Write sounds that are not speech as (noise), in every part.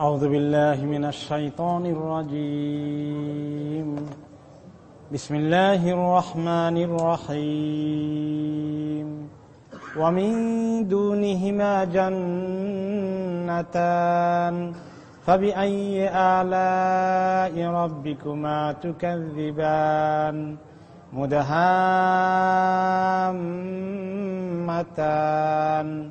أعوذ بالله من الشيطان الرجيم. بسم الله الرحمن الرحيم. ومن دونهما جنتان. فبأي آلاء ربكما تكذبان؟ مدهامتان.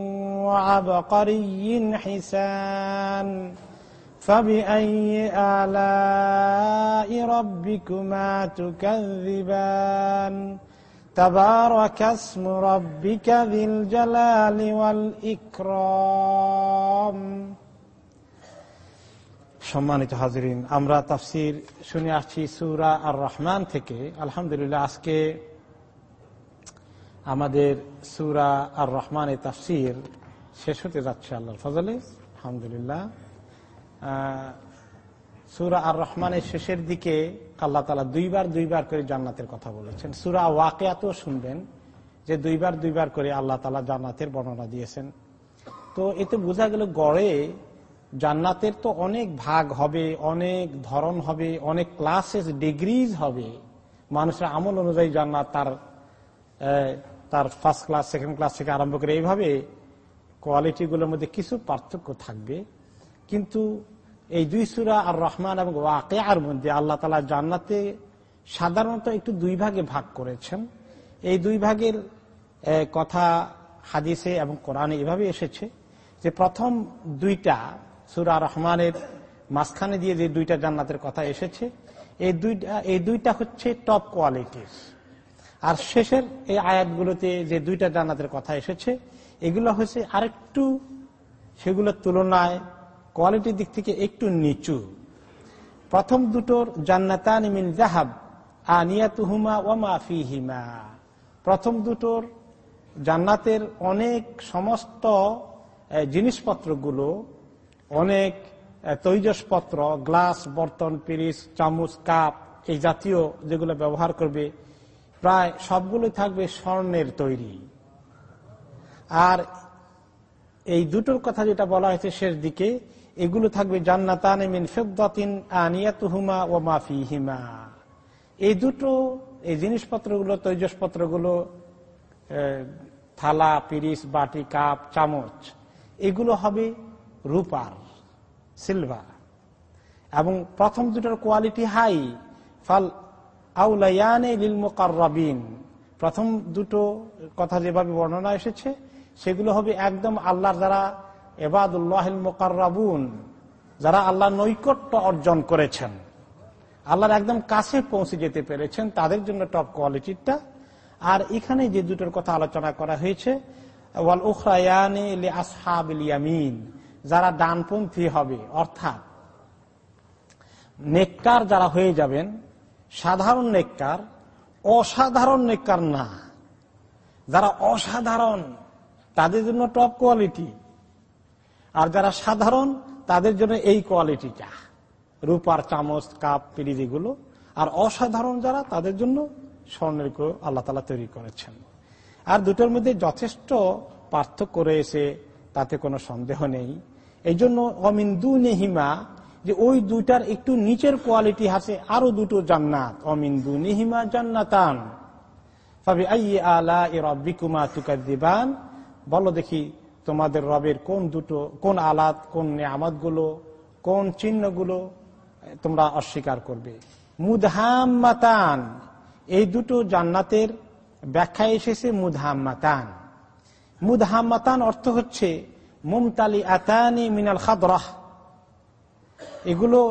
وعبقري حسان فبأي آلاء ربكما تكذبان تبارك اسم ربك ذي الجلال والإكرام সম্মানিত হাজিরিন আমরা তাফসির শুনে আসছি সুরা আর রহমান থেকে আলহামদুলিল্লাহ আজকে আমাদের সুরা আর রহমানের তাফসির শেষ হতে যাচ্ছে আল্লাহর ফজলে। আলহামদুলিল্লাহ। সুরা আর রহমানের শেষের দিকে আল্লাহ তালা দুইবার দুইবার করে জান্নাতের কথা বলেছেন। সুরা ওয়াকেয়াতেও শুনবেন যে দুইবার দুইবার করে আল্লাহ তালা জান্নাতের বর্ণনা দিয়েছেন। তো এতে বোঝা গেল গড়ে জান্নাতের তো অনেক ভাগ হবে, অনেক ধরন হবে, অনেক ক্লাসেস ডিগ্রিজ হবে। মানুষের আমল অনুযায়ী জান্নাত তার তার ফার্স্ট ক্লাস সেকেন্ড ক্লাস থেকে আরম্ভ করে এইভাবে কোয়ালিটিগুলোর মধ্যে কিছু পার্থক্য থাকবে। কিন্তু এই দুই সুরা আর রহমান এবং ওয়াকেয়ার মধ্যে আল্লাহ তালা জান্নাতে সাধারণত একটু দুই ভাগে ভাগ করেছেন। এই দুই ভাগের কথা হাদিসে এবং কোরআনে এভাবে এসেছে যে প্রথম দুইটা সুরা রহমানের মাঝখানে দিয়ে যে দুইটা জান্নাতের কথা এসেছে, এই দুইটা এই দুইটা হচ্ছে টপ কোয়ালিটির আর শেষের এই আয়াতগুলোতে যে দুইটা জান্নাতের কথা এসেছে এগুলো হচ্ছে আরেকটু সেগুলোর তুলনায় কোয়ালিটির দিক থেকে একটু নিচু। প্রথম দুটোর জান্নাতান মিন জাহাব আনিয়াতুহুমা ওমা ফিহিমা। প্রথম দুটোর জান্নাতের অনেক সমস্ত জিনিসপত্রগুলো, অনেক তৈজসপত্র, গ্লাস, বর্তন পিরিস চামচ, কাপ, এই জাতীয় যেগুলো ব্যবহার করবে, প্রায় সবগুলোই থাকবে স্বর্ণের তৈরি। আর এই দুটোর কথা যেটা বলা হয়েছে শেষ দিকে, এগুলো থাকবে জান্নাতান মিন ফেদাতিন আনিয়াতুহুমা ও মাফিহিমা এই দুটো, এই জিনিসপত্রগুলো, তৈজসপত্রগুলো থালা, পিরিস, বাটি, কাপ, চামচ, এগুলো হবে রূপার, সিলভার। এবং প্রথম দুটোর কোয়ালিটি হাই। ফাল আউলায়ানে লিল মোকাররাবিন। প্রথম দুটো কথা যেভাবে বর্ণনা এসেছে সেগুলো হবে একদম আল্লাহর যারা এবাদুল্লাহ মোকাররাবুন, যারা আল্লাহ নৈকট্য অর্জন করেছেন। আল্লাহর একদম কাছে পৌঁছে যেতে পেরেছেন, তাদের জন্য টপ কোয়ালিটিটা আর এখানে যে দুটোর কথা আলোচনা করা হয়েছে উখরায়ানে ইয়ামিন, যারা ডানপন্থী হবে, অর্থাৎ নেককার যারা হয়ে যাবেন, সাধারণ নেককার, অসাধারণ নেককার না। যারা অসাধারণ তাদের জন্য টপ কোয়ালিটি আর যারা সাধারণ, তাদের জন্য এই কোয়ালিটিটা রূপার চামচ কাপ পিড়ি যেগুলো। আর অসাধারণ যারা, তাদের জন্য স্বর্ণের আল্লাহ তালা তৈরি করেছেন। আর দুটোর মধ্যে যথেষ্ট পার্থক্য রয়েছে, তাতে কোনো সন্দেহ নেই। এই জন্য অমিন্দু নেহিমা যে ওই দুইটার একটু নিচের কোয়ালিটি আছে, আরও দুটো জান্নাত। অমিন্দু নেহিমা জান্নাতান। আলা রব্বিকুমা তুকাদিবান বলো দেখি তোমাদের রবের কোন দুটো, কোন আলাদ, কোন নিয়ামতগুলো কোন চিহ্নগুলো তোমরা অস্বীকার করবে। মুদহাম্মাতান, এই দুটো জান্নাতের ব্যাখ্যা এসেছে মুদহাম্মাতান। মুদহাম্মাতান অর্থ হচ্ছে মুমতালি আতানি মিনাল খাদরাহ। এগুলো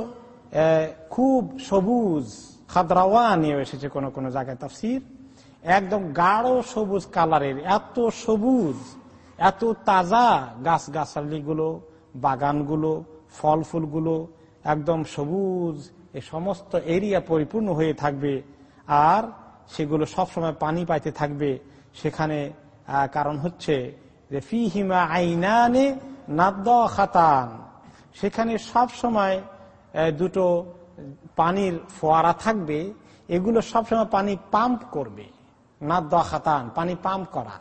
খুব সবুজ খাদরাওয়া নিয়ে এসেছে কোন কোন জায়গায় তফসির। একদম গাঢ় সবুজ কালারের, এত সবুজ। এত তাজা গাছ গাছালিগুলো বাগানগুলো ফল ফুলগুলো একদম সবুজ এই সমস্ত এরিয়া পরিপূর্ণ হয়ে থাকবে। আর সেগুলো সবসময় পানি পাইতে থাকবে। সেখানে কারণ হচ্ছে যে ফি হিমা আইনানে নাদ্দ খাতান সেখানে সব সময় দুটো পানির ফোয়ারা থাকবে। এগুলো সবসময় পানি পাম্প করবে। নাদ্দ খাতান পানি পাম্প করা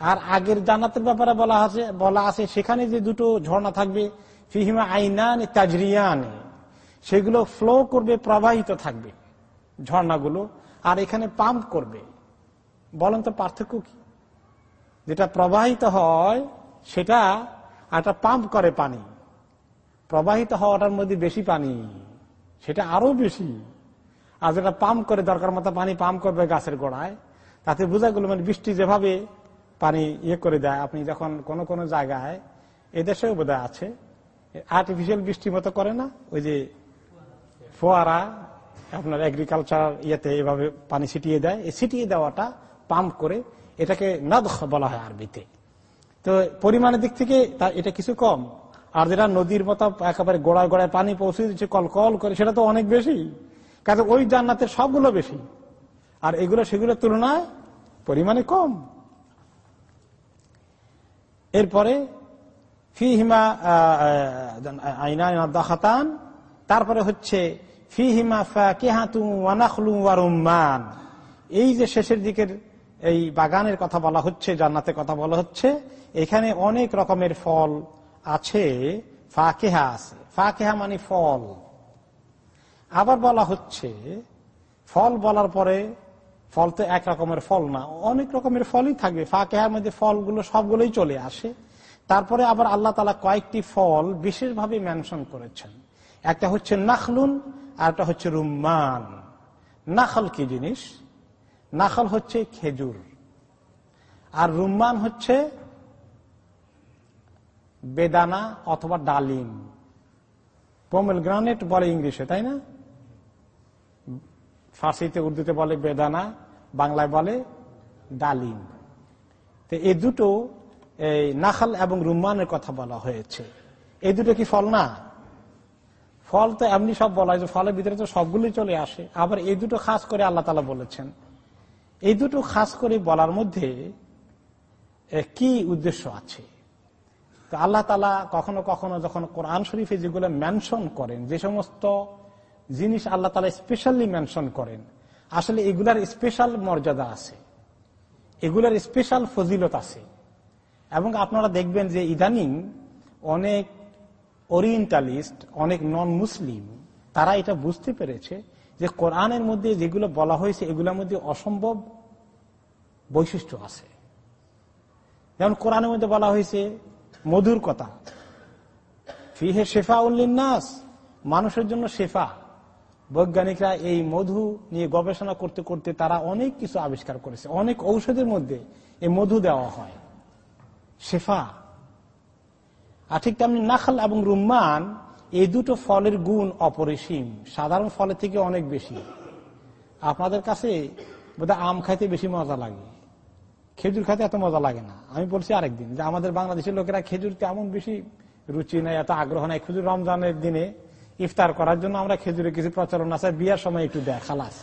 আর আগের জান্নাতের ব্যাপারে বলা আছে বলা আছে, সেখানে যে দুটো ঝর্ণা থাকবে, ফিহিমা আইনান তাজরিয়ান, সেগুলো ফ্লো করবে, প্রবাহিত থাকবে, ঝর্ণাগুলো, আর এখানে পাম্প করবে। বলেন তো পার্থক্য কি? যেটা প্রবাহিত হয়, সেটা একটা পাম্প করে পানি। প্রবাহিত হওয়াটার মধ্যে বেশি পানি, সেটা আরও বেশি। আর যেটা পাম্প করে দরকার মতো পানি পাম্প করবে গাছের গোড়ায়, তাতে বোঝা গেল মানে বৃষ্টি যেভাবে পানি ইয়ে করে দেয়। আপনি যখন কোন কোন জায়গায় এদেশেও বোধ আছে আর্টিফিশিয়াল বৃষ্টি মতো করে না? ওই যে ফোয়ারা, আপনার এগ্রিকালচার ইয়েতে এভাবে পানি ছিটিয়ে দেয়। এই ছিটিয়ে দেওয়াটা পাম্প করে এটাকে নদখ বলা হয় আরবিতে। তো পরিমাণের দিক থেকে এটা কিছু কম। আর যেটা নদীর মতো একেবারে গোড়ায় গোড়ায় পানি পৌঁছে দিচ্ছে, কল কল করে, সেটা তো অনেক বেশি। কাজে ওই জান্নাতের সবগুলো বেশি। আর এগুলো, সেগুলোর তুলনায় পরিমাণে কম। এরপরে, ফিহিমা আইনা দাখাতান, তারপরে হচ্ছে, ফিহিমা কেহাতু ওয়ানাখলু ওয়ারুম্মান এই যে শেষের দিকের এই বাগানের কথা বলা হচ্ছে, জান্নাতের কথা বলা হচ্ছে, এখানে অনেক রকমের ফল আছে, ফাকেহা আছে। ফাকেহা মানে ফল। আবার বলা হচ্ছে, ফল বলার পরে ফল তো এক রকমের ফল না, অনেক রকমের ফলই থাকবে ফাঁকেহার মধ্যে ফলগুলো সবগুলোই চলে আসে। তারপরে আবার আল্লাহ তালা কয়েকটি ফল বিশেষভাবে মেনশন করেছেন। একটা হচ্ছে নাখলুন, আর একটা হচ্ছে রুম্মান। নাখল কি জিনিস? নাখল হচ্ছে খেজুর। আর রুম্মান হচ্ছে বেদানা অথবা ডালিম। পোমেল গ্রানেট বলে ইংলিশে, তাই না? ফার্সিতে উর্দুতে বলে বেদানা, বাংলায় বলে ডালিম। তো এই দুটো, এই নাখাল এবং রুম্মানের কথা বলা হয়েছে। এই দুটো কি ফল না? ফল তো এমনি সব বলা হয় যে ফলের ভিতরে তো সবগুলোই চলে আসে। আবার এই দুটো খাস করে আল্লাহ তালা বলেছেন। এই দুটো খাস করে বলার মধ্যে কি উদ্দেশ্য আছে? তো আল্লাহ তালা কখনো কখনো যখন কোরআন শরীফে যেগুলো মেনশন করেন, যে সমস্ত জিনিস আল্লাহ তালা স্পেশালি মেনশন করেন। আসলে এগুলার স্পেশাল মর্যাদা আছে। এগুলার স্পেশাল ফজিলত আছে। এবং আপনারা দেখবেন যে ইদানিং অনেক ওরিয়েন্টালিস্ট অনেক নন মুসলিম তারা এটা বুঝতে পেরেছে যে কোরআনের মধ্যে যেগুলো বলা হয়েছে, এগুলোর মধ্যে অসম্ভব বৈশিষ্ট্য আছে। যেমন কোরআনের মধ্যে বলা হয়েছে, মধুর কথা। ফিহে শেফা উল্লিনাস মানুষের জন্য শেফা। বৈজ্ঞানিকরা এই মধু নিয়ে গবেষণা করতে করতে তারা অনেক কিছু আবিষ্কার করেছে। অনেক ঔষধের মধ্যে এই মধু দেওয়া হয়। শেফা। আর ঠিক তেমনি নাখাল এবং রুম্মান, এই দুটো ফলের গুণ অপরিসীম। সাধারণ ফলের থেকে অনেক বেশি। আপনাদের কাছে বোধহয় আম খাইতে বেশি মজা লাগে। খেজুর খাইতে এত মজা লাগে না। আমি বলছি আরেকদিন যে আমাদের বাংলাদেশের লোকেরা খেজুর তেমন বেশি রুচি নাই, এত আগ্রহ নাই। খেজুর রমজানের দিনে ইফতার করার জন্য আমরা খেজুরের কিছু প্রচলন আছে, বিয়ার সময় একটু দেয়, খালাস।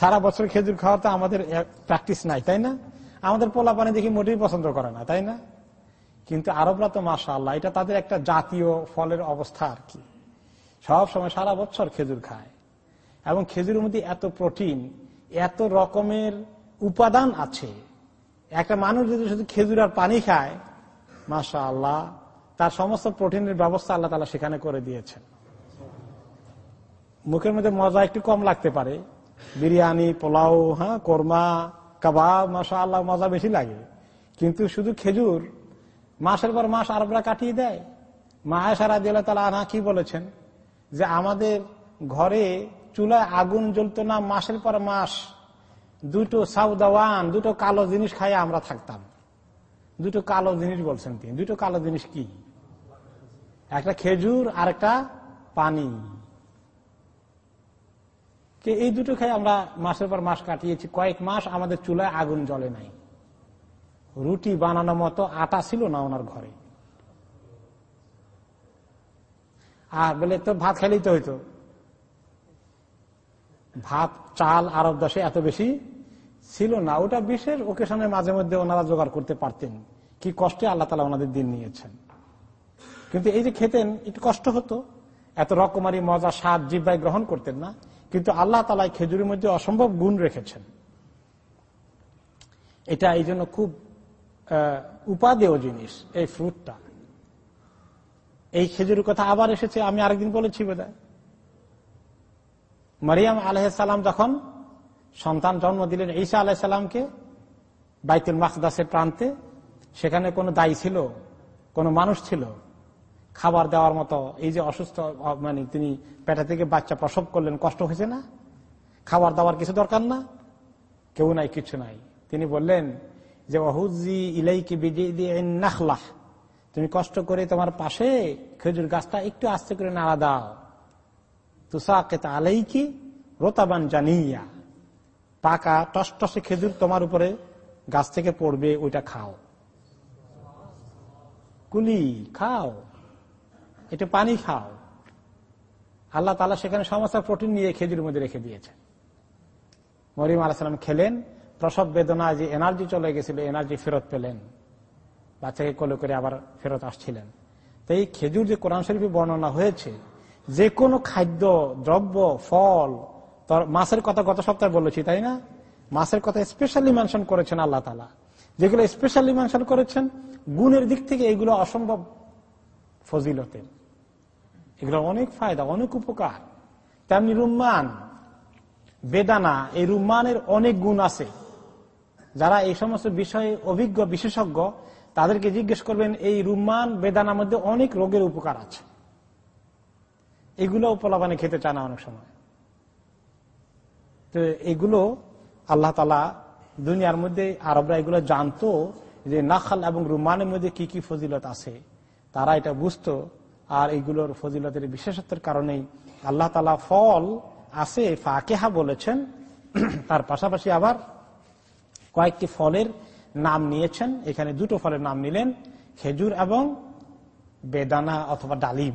সারা বছর খেজুর খাওয়া তো আমাদের প্র্যাকটিস নাই, তাই না? আমাদের পোলা পানি দেখি মোটেই পছন্দ করে না, তাই না? কিন্তু আরবরা তো মাসা আল্লাহ এটা তাদের একটা জাতীয় ফলের অবস্থা আর কি। সব সময় সারা বছর খেজুর খায়। এবং খেজুরের মধ্যে এত প্রোটিন এত রকমের উপাদান আছে। একটা মানুষ যদি শুধু খেজুর আর পানি খায় মাসা আল্লাহ তার সমস্ত প্রোটিনের ব্যবস্থা আল্লাহ তালা সেখানে করে দিয়েছেন। মুখের মধ্যে মজা একটু কম লাগতে পারে। বিরিয়ানি, পোলাও হ্যাঁ কোরমা, কাবাব মাসা আল্লাহ মজা বেশি লাগে। কিন্তু শুধু খেজুর, মাসের পর মাস আরবরা কাটিয়ে দেয়। মা সারা দিল তালা আনা কি বলেছেন? যে আমাদের ঘরে চুলায় আগুন জ্বলত না, মাসের পর মাস দুটো সাউদাওয়ান, দুটো কালো জিনিস খাই আমরা থাকতাম। দুটো কালো জিনিস বলছেন তিনি। দুটো কালো জিনিস কি? একটা খেজুর আর একটা পানি। এই দুটো খাই আমরা মাসের পর মাস কাটিয়েছি। কয়েক মাস আমাদের চুলায় আগুন জ্বলে নাই। রুটি বানানোর মতো আটা ছিল না ওনার ঘরে। আর বলে তো ভাত খেলেই তো হইতো। ভাত, চাল, আরব দেশে এত বেশি ছিল না। ওটা বিশেষ ওকেশনের মাঝে মধ্যে ওনারা জোগাড় করতে পারতেন। কি কষ্টে আল্লাহ তালা ওনাদের দিন নিয়েছেন। কিন্তু এই যে খেতেন, একটু কষ্ট হতো। এত রকমারি মজা স্বাদ জিব্বাই গ্রহণ করতেন না। কিন্তু আল্লাহ তালা খেজুরের মধ্যে অসম্ভব গুণ রেখেছেন। এটা এই জন্য খুব উপাদেয় জিনিস এই ফ্রুটটা এই খেজুরের কথা আবার এসেছে, আমি আরেকদিন বলেছি বোধহয়। মারিয়াম আলহাম যখন সন্তান জন্ম দিলেন, ঈসা আলাহিসাল্লামকে বাইতুল মাকদাসের প্রান্তে, সেখানে কোনো দায়ী ছিল, কোনো মানুষ ছিল খাবার দেওয়ার মতো, এই যে অসুস্থ মানে তিনি পেটা থেকে বাচ্চা প্রসব করলেন, কষ্ট হয়েছে না? খাবার দাবার কিছু দরকার না? কেউ নাই, কিছু নাই। তিনি বললেন যে অহুজি ইলাইকি নাখলাহ তুমি কষ্ট করে তোমার পাশে খেজুর গাছটা একটু আস্তে করে নাড়া দাও। তুষাকেতা আলাইকি রোতাবান জানিয়া। পাকা টসটসে খেজুর তোমার উপরে গাছ থেকে পড়বে, ওইটা খাও। কুলি, খাও। এটা পানি খাও। আল্লাহ তালা সেখানে সমস্ত প্রোটিন নিয়ে খেজুরের মধ্যে রেখে দিয়েছে মরিম আলাহাম খেলেন, প্রসব বেদনা যে এনার্জি চলে গেছিল এনার্জি ফেরত পেলেন। বাচ্চাকে কোলে করে আবার ফেরত আসছিলেন। তো এই খেজুর যে কোরআন শরীফে বর্ণনা হয়েছে, যে কোনো খাদ্য, দ্রব্য, ফল মাছের কথা গত সপ্তাহে বলেছি, তাই না? মাছের কথা স্পেশালি মেনশন করেছেন আল্লাহ তালা যেগুলো স্পেশালি মেনশন করেছেন, গুণের দিক থেকে এগুলো অসম্ভব ফজিলতের। এগুলো অনেক ফায়দা, অনেক উপকার। তেমনি রুম্মান, বেদানা, এই রুম্মানের অনেক গুণ আছে। যারা এই সমস্ত বিষয়ে অভিজ্ঞ, বিশেষজ্ঞ, তাদেরকে জিজ্ঞেস করবেন, এই রুম্মান, বেদানার মধ্যে অনেক রোগের উপকার আছে। এগুলো পোলাপানি খেতে চায় না অনেক সময়। তো এগুলো আল্লাহ তালা দুনিয়ার মধ্যে, আরবরা এগুলো জানতো যে নাখাল এবং রুমানের মধ্যে কি কি ফজিলত আছে। তারা এটা বুঝত আর এইগুলোর ফজিলতের বিশেষত্বের কারণেই আল্লাহ তালা ফল আছে, ফাকেহা বলেছেন। (clears throat) তার পাশাপাশি আবার কয়েকটি ফলের নাম নিয়েছেন। এখানে দুটো ফলের নাম নিলেন, খেজুর এবং বেদানা অথবা ডালিম।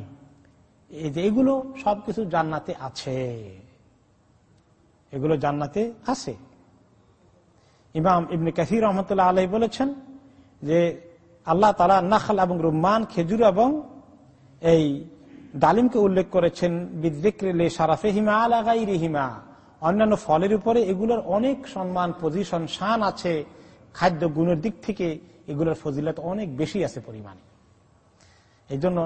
এই যে এগুলো সবকিছু জান্নাতে আছে। এগুলো জান্নাতে আছে। ইমাম ইবনে কাসির রহমতুল্লাহ আলহ বলেছেন যে আল্লাহ তালা নাখাল এবং রুম্মান, খেজুর এবং এই ডালিমকে উল্লেখ করেছেন বিদ্রিক্রিলে সারাফে হিমা আলাগাই রিহিমা অন্যান্য ফলের উপরে এগুলোর অনেক সম্মান পজিশন শান আছে। খাদ্য গুণের দিক থেকে এগুলোর ফজিলত অনেক বেশি আছে পরিমাণে। এই জন্য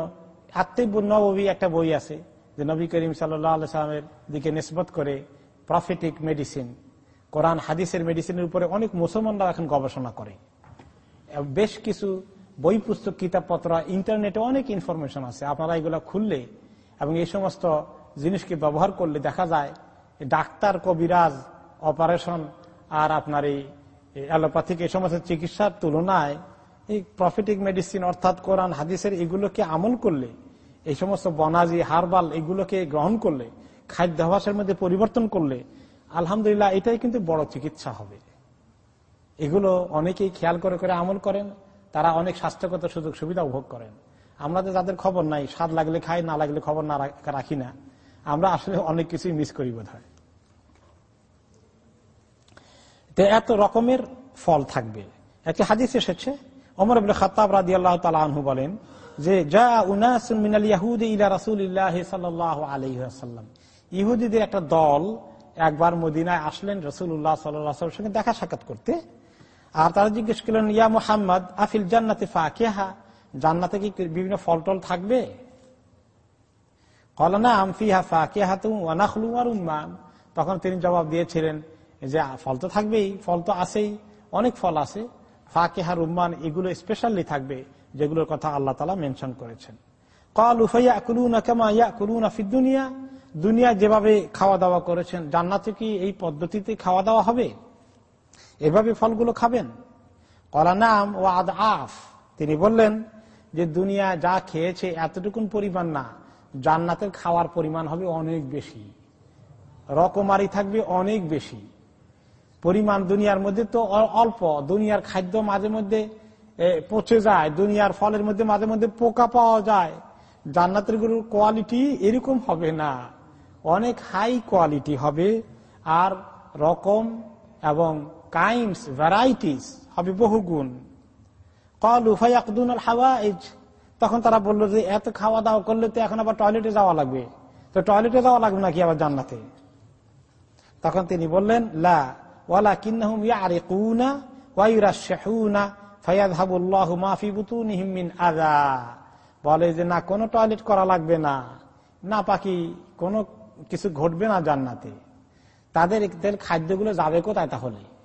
আত্মিব নবী একটা বই আছে, যে নবী করিম সাল্লামের দিকে নিসবত করে প্রফিটিক মেডিসিন কোরআন, হাদিসের মেডিসিনের উপরে অনেক মুসলমানরা এখন গবেষণা করে। বেশ কিছু বই, পুস্তক কিতাবপত্র ইন্টারনেটে অনেক ইনফরমেশন আছে। আপনারা এগুলো খুললে এবং এই সমস্ত জিনিসকে ব্যবহার করলে দেখা যায় ডাক্তার, কবিরাজ অপারেশন আর আপনার এই অ্যালোপ্যাথিক এই সমস্ত চিকিৎসার তুলনায় এই প্রফিটিক মেডিসিন অর্থাৎ কোরআন, হাদিসের এগুলোকে আমল করলে, এই সমস্ত বনাজি, হারবাল এগুলোকে গ্রহণ করলে, খাদ্যাভাসের মধ্যে পরিবর্তন করলে, আলহামদুলিল্লাহ এটাই কিন্তু বড় চিকিৎসা হবে। এগুলো অনেকেই খেয়াল করে করে আমল করেন। তারা অনেক স্বাস্থ্যগত সুযোগ সুবিধা উপভোগ করেন। আমরা তো যাদের খবর নাই, স্বাদ লাগলে খাই, না লাগলে খবর না রাখি না, আমরা আসলে অনেক কিছুই মিস করি বোধ হয় এত রকমের ফল থাকবে। একটি হাদিস এসেছে অমর আব্দুল খাতাব রাদি আল্লাহ তালু বলেন যে যা মিনাল ইয়াহুদ ইলা রাসুল্লাহ সাল্লাহ আলহাম ইহুদিদের একটা দল একবার মদিনায় আসলেন রসুল্লাহ সাল্লাহ সঙ্গে দেখা সাক্ষাৎ করতে। আর তারা জিজ্ঞেস করলেন, ইয়া মোহাম্মদ, আফিল জান্নাতে ফাকেহা? জান্নাতে কি বিভিন্ন ফল টল থাকবে? কলনা আমফি হাফা কে হাতু ওয়ানাখলু আর উম্মান তখন তিনি জবাব দিয়েছিলেন যে, ফল তো থাকবেই, ফল তো আছেই, অনেক ফল আছে। ফাকেহার উম্মান এগুলো স্পেশালি থাকবে, যেগুলোর কথা আল্লাহ তালা মেনশন করেছেন। কল উফাইয়া কুলুনা কেমা ইয়া কুলুনা ফিদ্দুনিয়া দুনিয়া যেভাবে খাওয়া দাওয়া করেছেন, জান্নাতে কি এই পদ্ধতিতে খাওয়া দাওয়া হবে? এভাবে ফলগুলো খাবেন? কলা নাম ও আদ আফ। তিনি বললেন যে, দুনিয়া যা খেয়েছে এতটুকুন পরিমাণ না, জান্নাতের খাওয়ার পরিমাণ হবে অনেক বেশি। রকমারি থাকবে অনেক বেশি। পরিমাণ দুনিয়ার মধ্যে তো অল্প। দুনিয়ার খাদ্য মাঝে মধ্যে পচে যায়। দুনিয়ার ফলের মধ্যে মাঝে মধ্যে পোকা পাওয়া যায়। জান্নাতের গরুর কোয়ালিটি এরকম হবে না। অনেক হাই কোয়ালিটি হবে। আর রকম এবং কাইন্ডস ভ্যারাইটিস হবে বহুগুণ। কল উফাইয়াকুন হাওয়াইজ। তখন তারা বলল যে, এত খাওয়া দাওয়া করলে তো এখন আবার টয়লেটে যাওয়া লাগবে। তো টয়লেটে যাওয়া লাগবে নাকি আবার জান্নাতে? তখন তিনি বললেন, লা ওয়ালা কিন্নাহুম ইয়ারিকুনা ওয়াইরা শেহুনা ফায়াদহাবুল্লাহ মাফি বুতুনিহিম মিন আযা। বলে যে, না, কোনো টয়লেট করা লাগবে না। না পাকি কোনো কিছু ঘটবে না জান্নাতে। তাদের খাদ্যগুলো যাবে কোথায় তাহলে?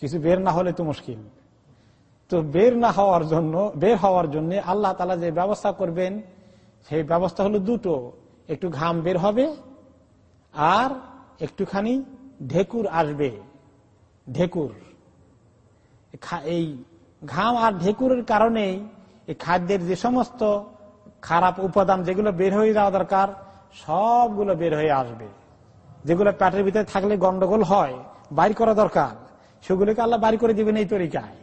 কিছু বের না হলে তো মুশকিল। তো বের না হওয়ার জন্য, বের হওয়ার জন্য আল্লাহ তালা যে ব্যবস্থা করবেন, সেই ব্যবস্থা হলো দুটো। একটু ঘাম বের হবে, আর একটুখানি ঢেকুর আসবে। ঢেকুর। এই ঘাম আর ঢেকুরের কারণেই এই খাদ্যের যে সমস্ত খারাপ উপাদান যেগুলো বের হয়ে যাওয়া দরকার, সবগুলো বের হয়ে আসবে। যেগুলো প্যাটের ভিতরে থাকলে গন্ডগোল হয়, বাইর করা দরকার। সেগুলোকে আল্লাহ বাড়ি করে দিবেন এই তরিকায়।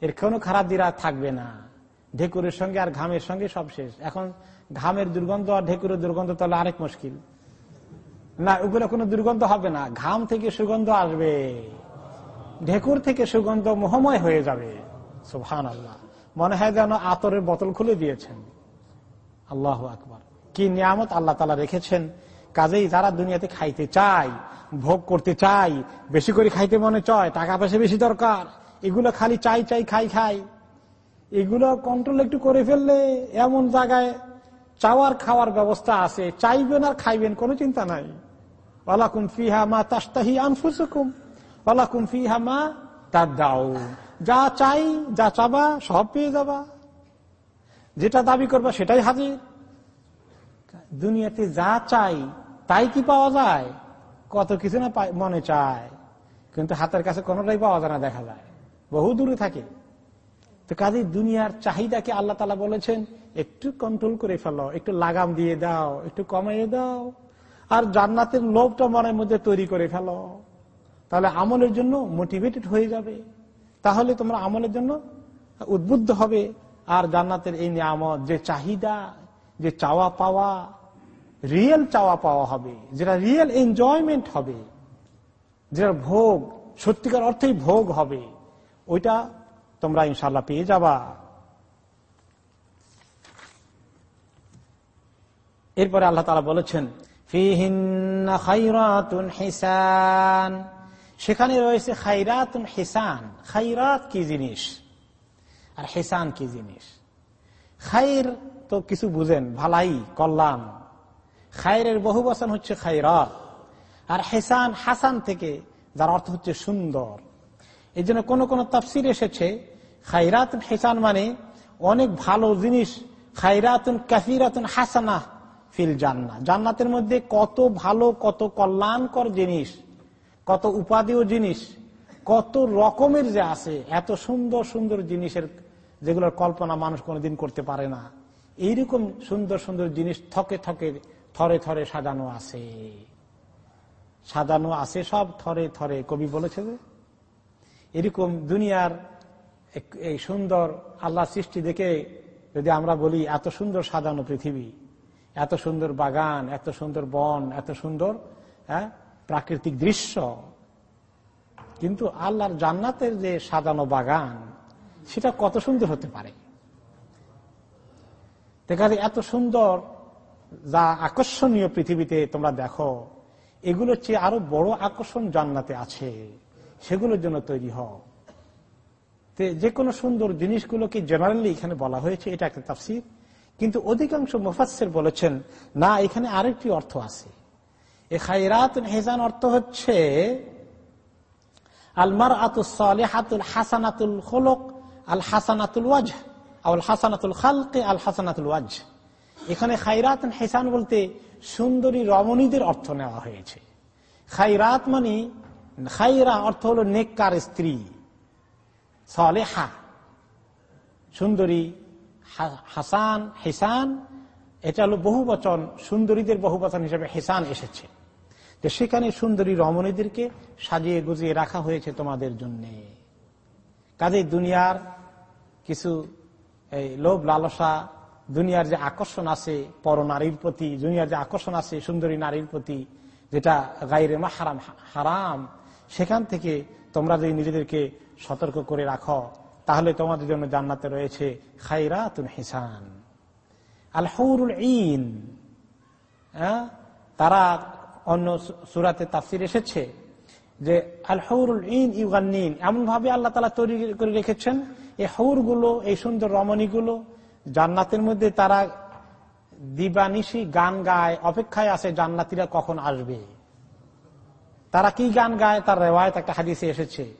এর কোনো খারাপ দিরা থাকবে না। ঢেকুরের সঙ্গে আর ঘামের সঙ্গে সব শেষ। এখন ঘামের দুর্গন্ধ আর ঢেকুরের দুর্গন্ধ তাহলে আরেক মুশকিল। না, ওগুলো কোনো দুর্গন্ধ হবে না। ঘাম থেকে সুগন্ধ আসবে। ঢেকুর থেকে সুগন্ধ মোহময় হয়ে যাবে। সুহান আল্লাহ মনে হয় যেন আতরের বোতল খুলে দিয়েছেন। আল্লাহ আকবর। কি নিয়ামত আল্লাহ তালা রেখেছেন। কাজেই যারা দুনিয়াতে খাইতে চায় ভোগ করতে চাই, বেশি করে খাইতে মনে চয়, টাকা পয়সা বেশি দরকার, এগুলো খালি চাই চাই, খাই খাই। এগুলো কন্ট্রোল একটু করে ফেললে এমন জায়গায় চাওয়ার, খাওয়ার ব্যবস্থা আছে, চাইবেন আর খাইবেন, কোনো চিন্তা নাই। ওয়ালাকুম ফিহা মা তাস্তাহি আনফুসুকুম, ওয়ালাকুম ফিহা মা তার দাও যা চাই, যা চাবা, সব পেয়ে যাবা। যেটা দাবি করবা সেটাই হাজির। দুনিয়াতে যা চাই, তাই কি পাওয়া যায়? কত কিছু না মনে চায়। কিন্তু হাতের কাছে কোনোটাই পাওয়া যায় না, দেখা যায়। বহু দূরে থাকে। তো কাজে দুনিয়ার চাহিদাকে আল্লাহ তালা বলেছেন, একটু কন্ট্রোল করে ফেলো, একটু লাগাম দিয়ে দাও, একটু কমাইয়ে দাও। আর জান্নাতের লোভটা মনের মধ্যে তৈরি করে ফেলো। তাহলে আমলের জন্য মোটিভেটেড হয়ে যাবে। তাহলে তোমরা আমলের জন্য উদ্বুদ্ধ হবে। আর জান্নাতের এই নিয়ামত, যে চাহিদা, যে চাওয়া পাওয়া রিয়েল চাওয়া পাওয়া হবে, যেটা রিয়েল এনজয়মেন্ট হবে যেটা ভোগ, সত্যিকার অর্থেই ভোগ হবে, ওইটা তোমরা ইনশাল্লাহ পেয়ে যাবা। এরপরে আল্লাহ তালা বলেছেন হিসান, সেখানে রয়েছে খাইরাতুন হিসান। খাইরাত কি জিনিস? আর হেসান কি জিনিস? খাইর তো কিছু বুঝেন, ভালাই কল্যাণ খায়ের বহু বচন হচ্ছে খাইরাত আর হেসান হাসান থেকে, যার অর্থ হচ্ছে সুন্দর। এই জন্য কোন কোনো তাফসির এসেছে খাইরাত হেসান মানে অনেক ভালো জিনিস খাইরাতুন কাফিরাতুন হাসানা ফিল জান্না জান্নাতের মধ্যে কত ভালো, কত কল্যাণকর জিনিস, কত উপাদেয় জিনিস, কত রকমের যে আছে, এত সুন্দর সুন্দর জিনিসের যেগুলোর কল্পনা মানুষ কোনোদিন করতে পারে না। এইরকম সুন্দর সুন্দর জিনিস থকে থকে থরে থরে সাজানো আছে। সাজানো আছে সব থরে থরে। কবি বলেছে যে, এরকম দুনিয়ার এই সুন্দর আল্লাহ সৃষ্টি দেখে যদি আমরা বলি, এত সুন্দর সাজানো পৃথিবী, এত সুন্দর বাগান, এত সুন্দর বন, এত সুন্দর হ্যাঁ প্রাকৃতিক দৃশ্য। কিন্তু আল্লাহর জান্নাতের যে সাজানো বাগান, সেটা কত সুন্দর হতে পারে? এত সুন্দর যা আকর্ষণীয় পৃথিবীতে তোমরা দেখো, এগুলোর চেয়ে আরও বড় আকর্ষণ জান্নাতে আছে। সেগুলোর জন্য তৈরি হও। যে কোনো সুন্দর জিনিসগুলোকে জেনারেলি এখানে বলা হয়েছে, এটা একটা তাফসির। কিন্তু অধিকাংশ মুফাসের বলেছেন, না, এখানে আরেকটি অর্থ আছে। এ খাইরাত হেজান অর্থ হচ্ছে আলমার আতুল হাতুল হাসানাতুল খোলক আল হাসানাতুল ওয়াজ আল হাসানাতুল খালকে আল হাসানাতুল ওয়াজ এখানে খাইরাত হেসান বলতে সুন্দরী রমণীদের অর্থ নেওয়া হয়েছে। খাইরাত মানে খাইরা অর্থ হল নেককার স্ত্রী, সলেহা। সুন্দরী হাসান, হেসান, এটা হলো বহু বচন, সুন্দরীদের বহু বচন হিসেবে হেসান এসেছে। যে সেখানে সুন্দরী রমণীদেরকে সাজিয়ে গুজিয়ে রাখা হয়েছে তোমাদের জন্য। কাজে দুনিয়ার কিছু, এই লোভ লালসা দুনিয়ার যে আকর্ষণ আছে পর নারীর প্রতি, দুনিয়ার যে আকর্ষণ আছে সুন্দরী নারীর প্রতি, যেটা গাইরে মা হারাম হারাম সেখান থেকে তোমরা যদি নিজেদেরকে সতর্ক করে রাখো, তাহলে তোমাদের জন্য জান্নাতে রয়েছে খাইরাতুন হিসান। আল হৌরুল ইন হ্যাঁ? তারা অন্য সুরাতে তাফসির এসেছে যে, আল হৌরুল ইন ইউগান্নিন। এমন ভাবে আল্লাহ তালা তৈরি করে রেখেছেন, এই হৌরগুলো এই সুন্দর রমণীগুলো জান্নাতের মধ্যে তারা দিবানিশি গান গায়, অপেক্ষায় আছে জান্নাতিরা কখন আসবে। তারা কি গান গায়? তার রেওয়ায়ত একটা হাদিসে এসেছে।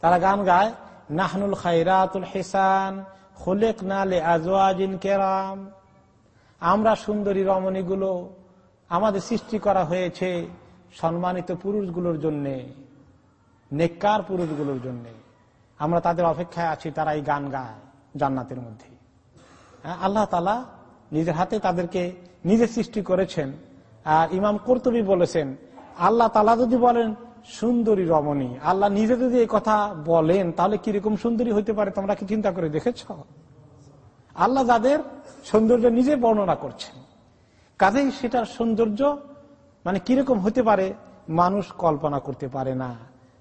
তারা গান গায়, নাহনুল খাইরাতুল হেসান খুলেক নালে আজওয়াজিন কেরাম। আমরা সুন্দরী রমণীগুলো, আমাদের সৃষ্টি করা হয়েছে সম্মানিত পুরুষগুলোর জন্যে, নেককার পুরুষগুলোর জন্য। আমরা তাদের অপেক্ষায় আছি, তারা এই গান গায় জান্নাতের মধ্যে। আল্লাহ তালা নিজের হাতে তাদেরকে নিজে সৃষ্টি করেছেন। আর ইমাম কর্তবী বলেছেন, আল্লাহ তালা যদি বলেন, সুন্দরী রমণী, আল্লাহ নিজে যদি এই কথা বলেন, তাহলে কীরকম সুন্দরী হইতে পারে তোমরা কি চিন্তা করে দেখেছ? আল্লাহ যাদের সৌন্দর্য নিজে বর্ণনা করছেন, কাজেই সেটার সৌন্দর্য মানে কীরকম হতে পারে, মানুষ কল্পনা করতে পারে না।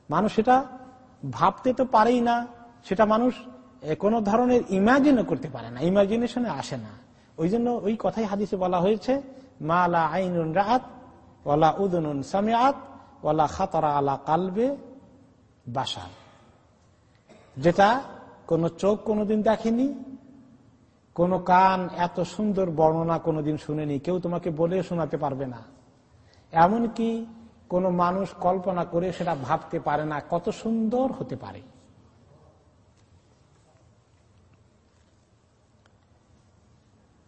মানুষ সেটা ভাবতে তো পারেই না, সেটা মানুষ কোন ধরনের ইমাজিনও করতে পারে না ইমাজিনেশনে আসে না। ওই জন্য ওই কথাই হাদিসে বলা হয়েছে মালা আইনুন রাত ওলা উদনুন সামিয়াত ওলা খাতরা আলা কালবে বাসার যেটা কোন চোখ কোনোদিন দেখেনি, কোন কান এত সুন্দর বর্ণনা কোনোদিন শুনেনি, কেউ তোমাকে বলে শোনাতে পারবে না। এমনকি কোন মানুষ কল্পনা করে সেটা ভাবতে পারে না, কত সুন্দর হতে পারে।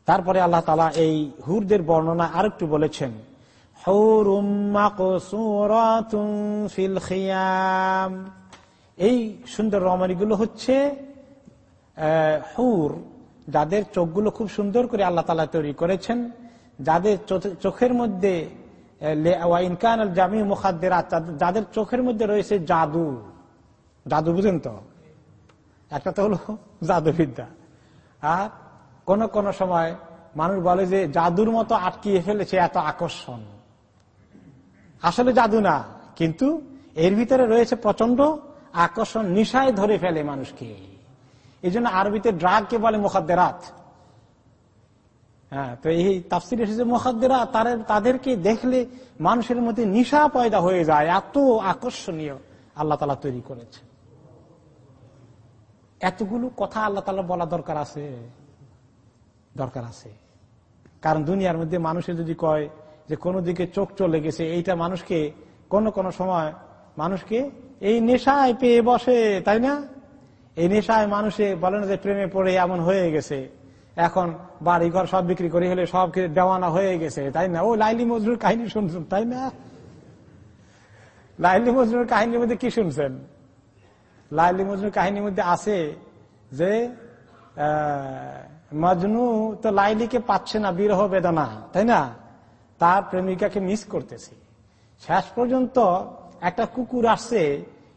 তারপরে আল্লাহ তালা এই হুরদের বর্ণনা আরেকটু বলেছেন এই সুন্দর রমণীগুলো হচ্ছে হুর, যাদের চোখগুলো খুব সুন্দর করে আল্লাহ তালা তৈরি করেছেন, যাদের চোখের মধ্যে মুখাদ্দের যাদের চোখের মধ্যে রয়েছে জাদু জাদু বুঝেন তো? একটা তো হলো জাদুবিদ্যা, আর কোন কোন সময় মানুষ বলে যে জাদুর মতো আটকিয়ে ফেলেছে এত আকর্ষণ। আসলে জাদু না, কিন্তু এর ভিতরে রয়েছে প্রচণ্ড আকর্ষণ নিশায় ধরে ফেলে মানুষকে। এই জন্য আরবিতে ড্রাগকে বলে মুখাদ্দেরাত। হ্যাঁ তো এই তাফসির এসেছে মুখাদ্দেরা তাদেরকে দেখলে মানুষের মধ্যে নিশা পয়দা হয়ে যায়, এত আকর্ষণীয় আল্লাহ তালা তৈরি করেছে। এতগুলো কথা আল্লাহ তালা বলা দরকার আছে। দরকার আছে। কারণ দুনিয়ার মধ্যে মানুষের যদি কয় যে কোন দিকে চোখ চলে গেছে, এইটা মানুষকে কোন কোন সময় মানুষকে এই নেশায় পেয়ে বসে, তাই না? এই নেশায় মানুষে বলে না যে প্রেমে পড়ে এমন হয়ে গেছে। এখন বাড়ি ঘর সব বিক্রি করে হলে সব দেওয়ানা হয়ে গেছে, তাই না? ও লাইলি মজরুর কাহিনী শুনছেন, তাই না? লাইলি মজরুর কাহিনীর মধ্যে কি শুনছেন? লাইলি মজরুর কাহিনীর মধ্যে আছে যে মজনু তো লাইলিকে পাচ্ছে না, বিরহ বেদনা, তাই না? তার প্রেমিকাকে মিস করতেছে। শেষ পর্যন্ত একটা কুকুর আসছে,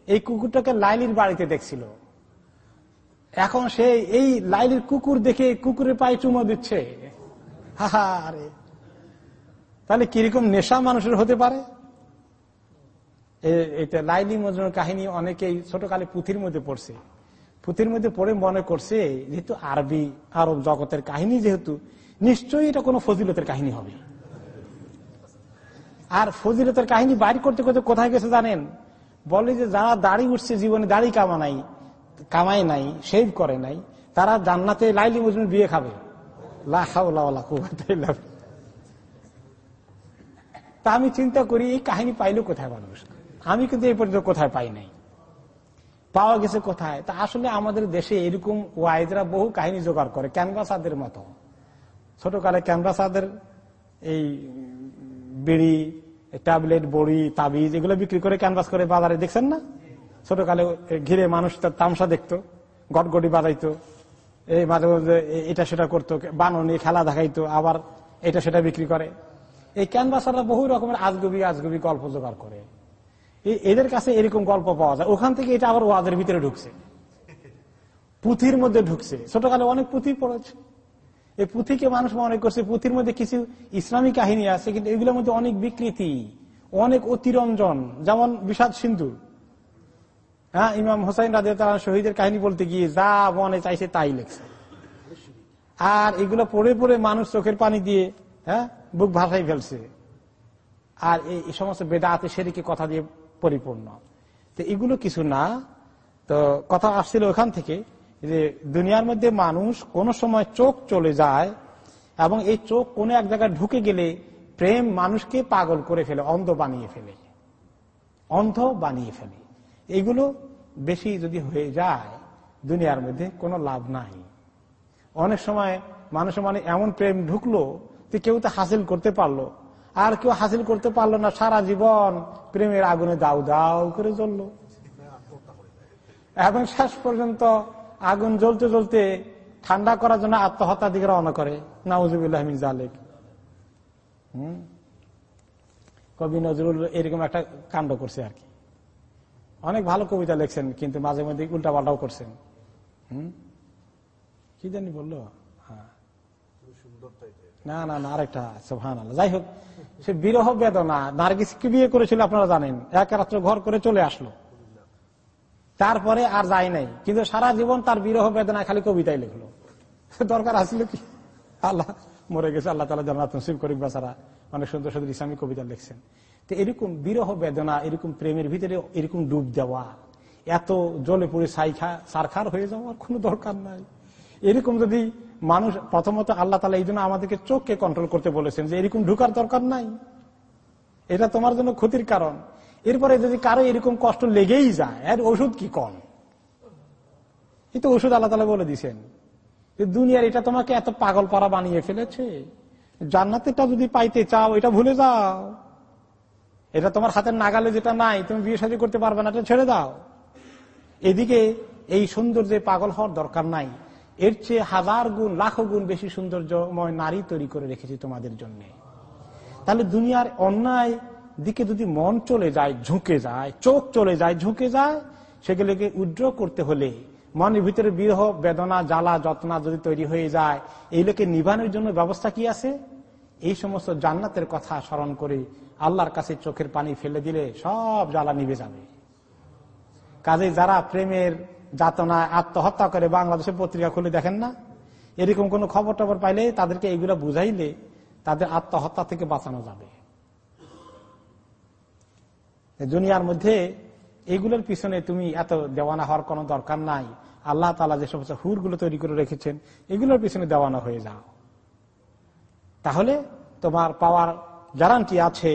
এই কুকুরটাকে লাইলির বাড়িতে দেখছিল। এখন সে এই লাইলির কুকুর দেখে কুকুরের পায়ে চুমো দিচ্ছে। আরে তাহলে কীরকম নেশা মানুষের হতে পারে? এটা লাইলি মজনুর কাহিনী অনেকেই ছোটকালে পুঁথির মধ্যে পড়ছে। পুঁথির মধ্যে পড়ে মনে করছে, যেহেতু আরবি, আরব জগতের কাহিনী যেহেতু, নিশ্চয়ই এটা কোনো ফজিলতের কাহিনী হবে। আর ফজিলতের কাহিনী বাইর করতে করতে কোথায় গেছে জানেন? বলে যে যারা দাড়ি উঠছে জীবনে, দাড়ি কামানাই, কামাই নাই সেভ করে নাই, তারা জান্নাতে লাইলি মজনুর বিয়ে খাবে। তা আমি চিন্তা করি, এই কাহিনী পাইলো কোথায় মানুষ? আমি কিন্তু এই পর্যন্ত কোথায় পাই নাই। পাওয়া গেছে কোথায়? তা আসলে আমাদের দেশে এরকম ওয়াইদরা বহু কাহিনী জোগাড় করে, ক্যানভাসাদের মতো। ছোটকালে ক্যানভাসাদের এই বিড়ি, ট্যাবলেট, বড়ি, তাবিজ এগুলো বিক্রি করে ক্যানভাস করে বাজারে, দেখছেন না? ছোটকালে ঘিরে মানুষ তার তামসা দেখতো, গটগটি বাজাইতো, এই মাঝে মাঝে এটা সেটা করতো বাননি খেলা দেখাইতো, আবার এটা সেটা বিক্রি করে। এই ক্যানভাসাররা বহু রকমের আজগুবি আজগুবি গল্প জোগাড় করে। এদের কাছে এরকম গল্প পাওয়া যায়। ওখান থেকে এটা আবার ওয়াদের ভিতরে ঢুকছে। পুঁথির মধ্যে ঢুকছে। ছোটকালে অনেক পুঁথি পড়েছে। এই পুঁথিকে মানুষ মনে করছে, পুঁথির মধ্যে কিছু ইসলামী কাহিনী আছে, কিন্তু এগুলোর মধ্যে অনেক বিকৃতি, অনেক অতিরঞ্জন। যেমন বিষাদ সিন্ধু। হ্যাঁ ইমাম হোসাইন রাজে তারা শহীদের কাহিনী বলতে গিয়ে যা মনে চাইছে তাই লেখছে। আর এগুলো পড়ে পড়ে মানুষ চোখের পানি দিয়ে হ্যাঁ বুক ভাষাই ফেলছে। আর এই সমস্ত বেদাতে সেদিকে কথা দিয়ে পরিপূর্ণ। তো এগুলো কিছু না। তো কথা আসছিল ওখান থেকে যে দুনিয়ার মধ্যে মানুষ কোন সময় চোখ চলে যায় এবং এই চোখ কোন এক জায়গায় ঢুকে গেলে প্রেম মানুষকে পাগল করে ফেলে, অন্ধ বানিয়ে ফেলে। অন্ধ বানিয়ে ফেলে। এগুলো বেশি যদি হয়ে যায়, দুনিয়ার মধ্যে কোনো লাভ নাই। অনেক সময় মানুষের মানে এমন প্রেম ঢুকলো যে কেউ তো হাসিল করতে পারল। আর কেউ হাসিল করতে পারল না, সারা জীবন প্রেমের আগুনে দাউ দাউ করে জ্বলল। এবং শেষ পর্যন্ত আগুন জ্বলতে জ্বলতে ঠান্ডা করার জন্য আত্মহত্যা দিকে রওনা করে। নাউজুবিল্লাহ জালেক হম? কবি নজরুল এরকম একটা কাণ্ড করছে আর কি। অনেক ভালো কবিতা লিখছেন, কিন্তু মাঝে মধ্যে উল্টা পাল্টাও করছেন। হম? কি জানি বলল? না না আরেকটা সোহান যাই হোক, সে বিরহ বেদনা, নার্গিসকে বিয়ে করেছিল আপনারা জানেন? এক রাত্র ঘর করে চলে আসলো। তারপরে আর যায় নাই। কিন্তু সারা জীবন তার বিরহ বেদনা খালি কবিতাই লিখলো। দরকার আসছিল কি? আল্লাহ মরে গেছে, আল্লাহ তালা জান্নাত নসিব করিক বাসারা অনেক সুন্দর সুন্দর ইসলামী কবিতা লিখছেন। তো এরকম বিরহ বেদনা, এরকম প্রেমের ভিতরে এরকম ডুব দেওয়া, এত জলে পড়ে সাইখা সারখার হয়ে যাওয়ার কোনো দরকার নাই। এরকম যদি মানুষ প্রথমত আল্লাহ তালা এই জন্য আমাদেরকে চোখকে কন্ট্রোল করতে বলেছেন যে এরকম ঢুকার দরকার নাই। এটা তোমার জন্য ক্ষতির কারণ। এরপরে যদি কারও এরকম কষ্ট লেগেই যায়, এর ওষুধ কি কম? এই তো ওষুধ আল্লাহ তালা বলে দিছেন দুনিয়ার এটা তোমাকে এত পাগল পাড়া বানিয়ে ফেলেছে। জান্নাতেটা যদি পাইতে চাও, এটা ভুলে যাও। এটা তোমার হাতের নাগালে যেটা নাই, তুমি বিয়ে সাজি করতে পারবে না, এটা ছেড়ে দাও। এদিকে এই সৌন্দর্যে পাগল হওয়ার দরকার নাই। এর চেয়ে হাজার গুণ, লাখো গুণ বেশি সৌন্দর্যময় নারী তৈরি করে রেখেছি তোমাদের জন্য। তাহলে দুনিয়ার অন্যায় দিকে যদি মন চলে যায়, ঝুঁকে যায়, চোখ চলে যায়, ঝুঁকে যায়, সেগুলোকে উড্র করতে হলে মনের ভিতরে বিরহ, বেদনা, জ্বালা, যত্না যদি তৈরি হয়ে যায় এই লোকে নিবানের জন্য ব্যবস্থা কি আছে? এই সমস্ত জান্নাতের কথা স্মরণ করে আল্লাহর কাছে চোখের পানি ফেলে দিলে সব জ্বালা নিভে যাবে। কাজে যারা প্রেমের যাতনায় আত্মহত্যা করে বাংলাদেশের পত্রিকা খুলে দেখেন না? এরকম কোন খবর টবর পাইলে তাদেরকে এগুলো বুঝাইলে তাদের আত্মহত্যা থেকে বাঁচানো যাবে। দুনিয়ার মধ্যে এগুলোর পিছনে তুমি এত দেওয়ানা হওয়ার কোনো দরকার নাই। আল্লাহ তালা যে সমস্ত হুরগুলো তৈরি করে রেখেছেন, এগুলোর পিছনে দেওয়ানা হয়ে যাও। তাহলে তোমার পাওয়ার গ্যারান্টি আছে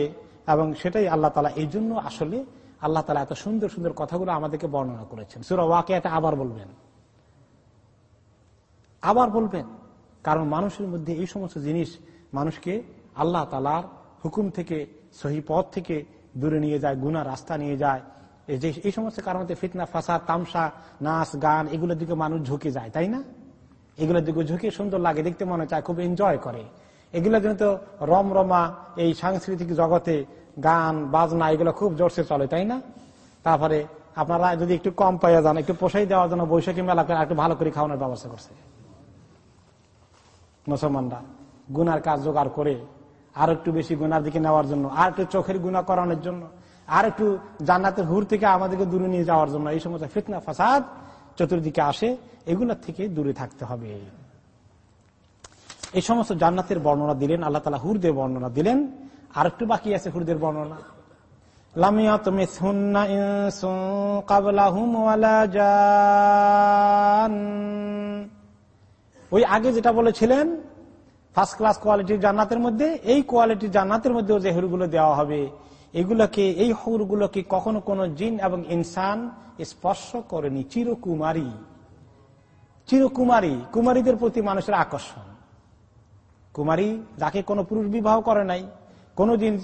এবং সেটাই আল্লাহ তালা এই জন্য আসলে আল্লাহ তালা এত সুন্দর সুন্দর কথাগুলো আমাদেরকে বর্ণনা করেছেন। সুরা ওয়াকে আবার বলবেন। আবার বলবেন, কারণ মানুষের মধ্যে এই সমস্ত জিনিস মানুষকে আল্লাহ তালার হুকুম থেকে, সহি পথ থেকে দূরে নিয়ে যায় গুনা রাস্তা নিয়ে যায়। যে, এই সমস্ত কারণে ফিতনা ফাঁসা তামসা, নাচ, গান, এগুলোর দিকে মানুষ ঝুঁকে যায়, তাই না? এগুলোর দিকে ঝুঁকে সুন্দর লাগে, দেখতে মনে চায়, খুব এনজয় করে। এগুলো কিন্তু রমরমা এই সাংস্কৃতিক জগতে গান, বাজনা, এগুলো খুব জোরসে চলে, তাই না? তারপরে আপনারা যদি একটু কম পাইয়া যান, একটু পোষাই দেওয়ার জন্য বৈশাখী মেলা করে একটু ভালো করে খাওয়ানোর ব্যবস্থা করছে। মুসলমানরা গুনার কাজ জোগাড় করে আর একটু বেশি গুনার দিকে নেওয়ার জন্য, আর একটু চোখের গুণা করানোর জন্য, আর একটু জান্নাতের হুর থেকে আমাদেরকে দূরে নিয়ে যাওয়ার জন্য এই সমস্ত ফিতনা, ফাসাদ চতুর্দিকে আসে এগুলোর থেকে দূরে থাকতে হবে। এই সমস্ত জান্নাতের বর্ণনা দিলেন, আল্লাহ তালা হুরদের বর্ণনা দিলেন। আর একটু বাকি আছে হুরদের বর্ণনা। লামিয়াত মিসহুন্না ইনসু কাবলাহুম ওয়ালা জান। ওই আগে যেটা বলেছিলেন ফার্স্ট ক্লাস কোয়ালিটির জান্নাতের মধ্যে, এই কোয়ালিটির জান্নাতের মধ্যেও যে হুরগুলো দেওয়া হবে, এগুলোকে, এই হুরগুলোকে কখনো কোনো জিন এবং ইনসান স্পর্শ করেনি। চিরকুমারী। চিরকুমারী, কুমারীদের প্রতি মানুষের আকর্ষণ। কুমারী যাকে কোনো পুরুষ বিবাহ করে নাই কোনোদিন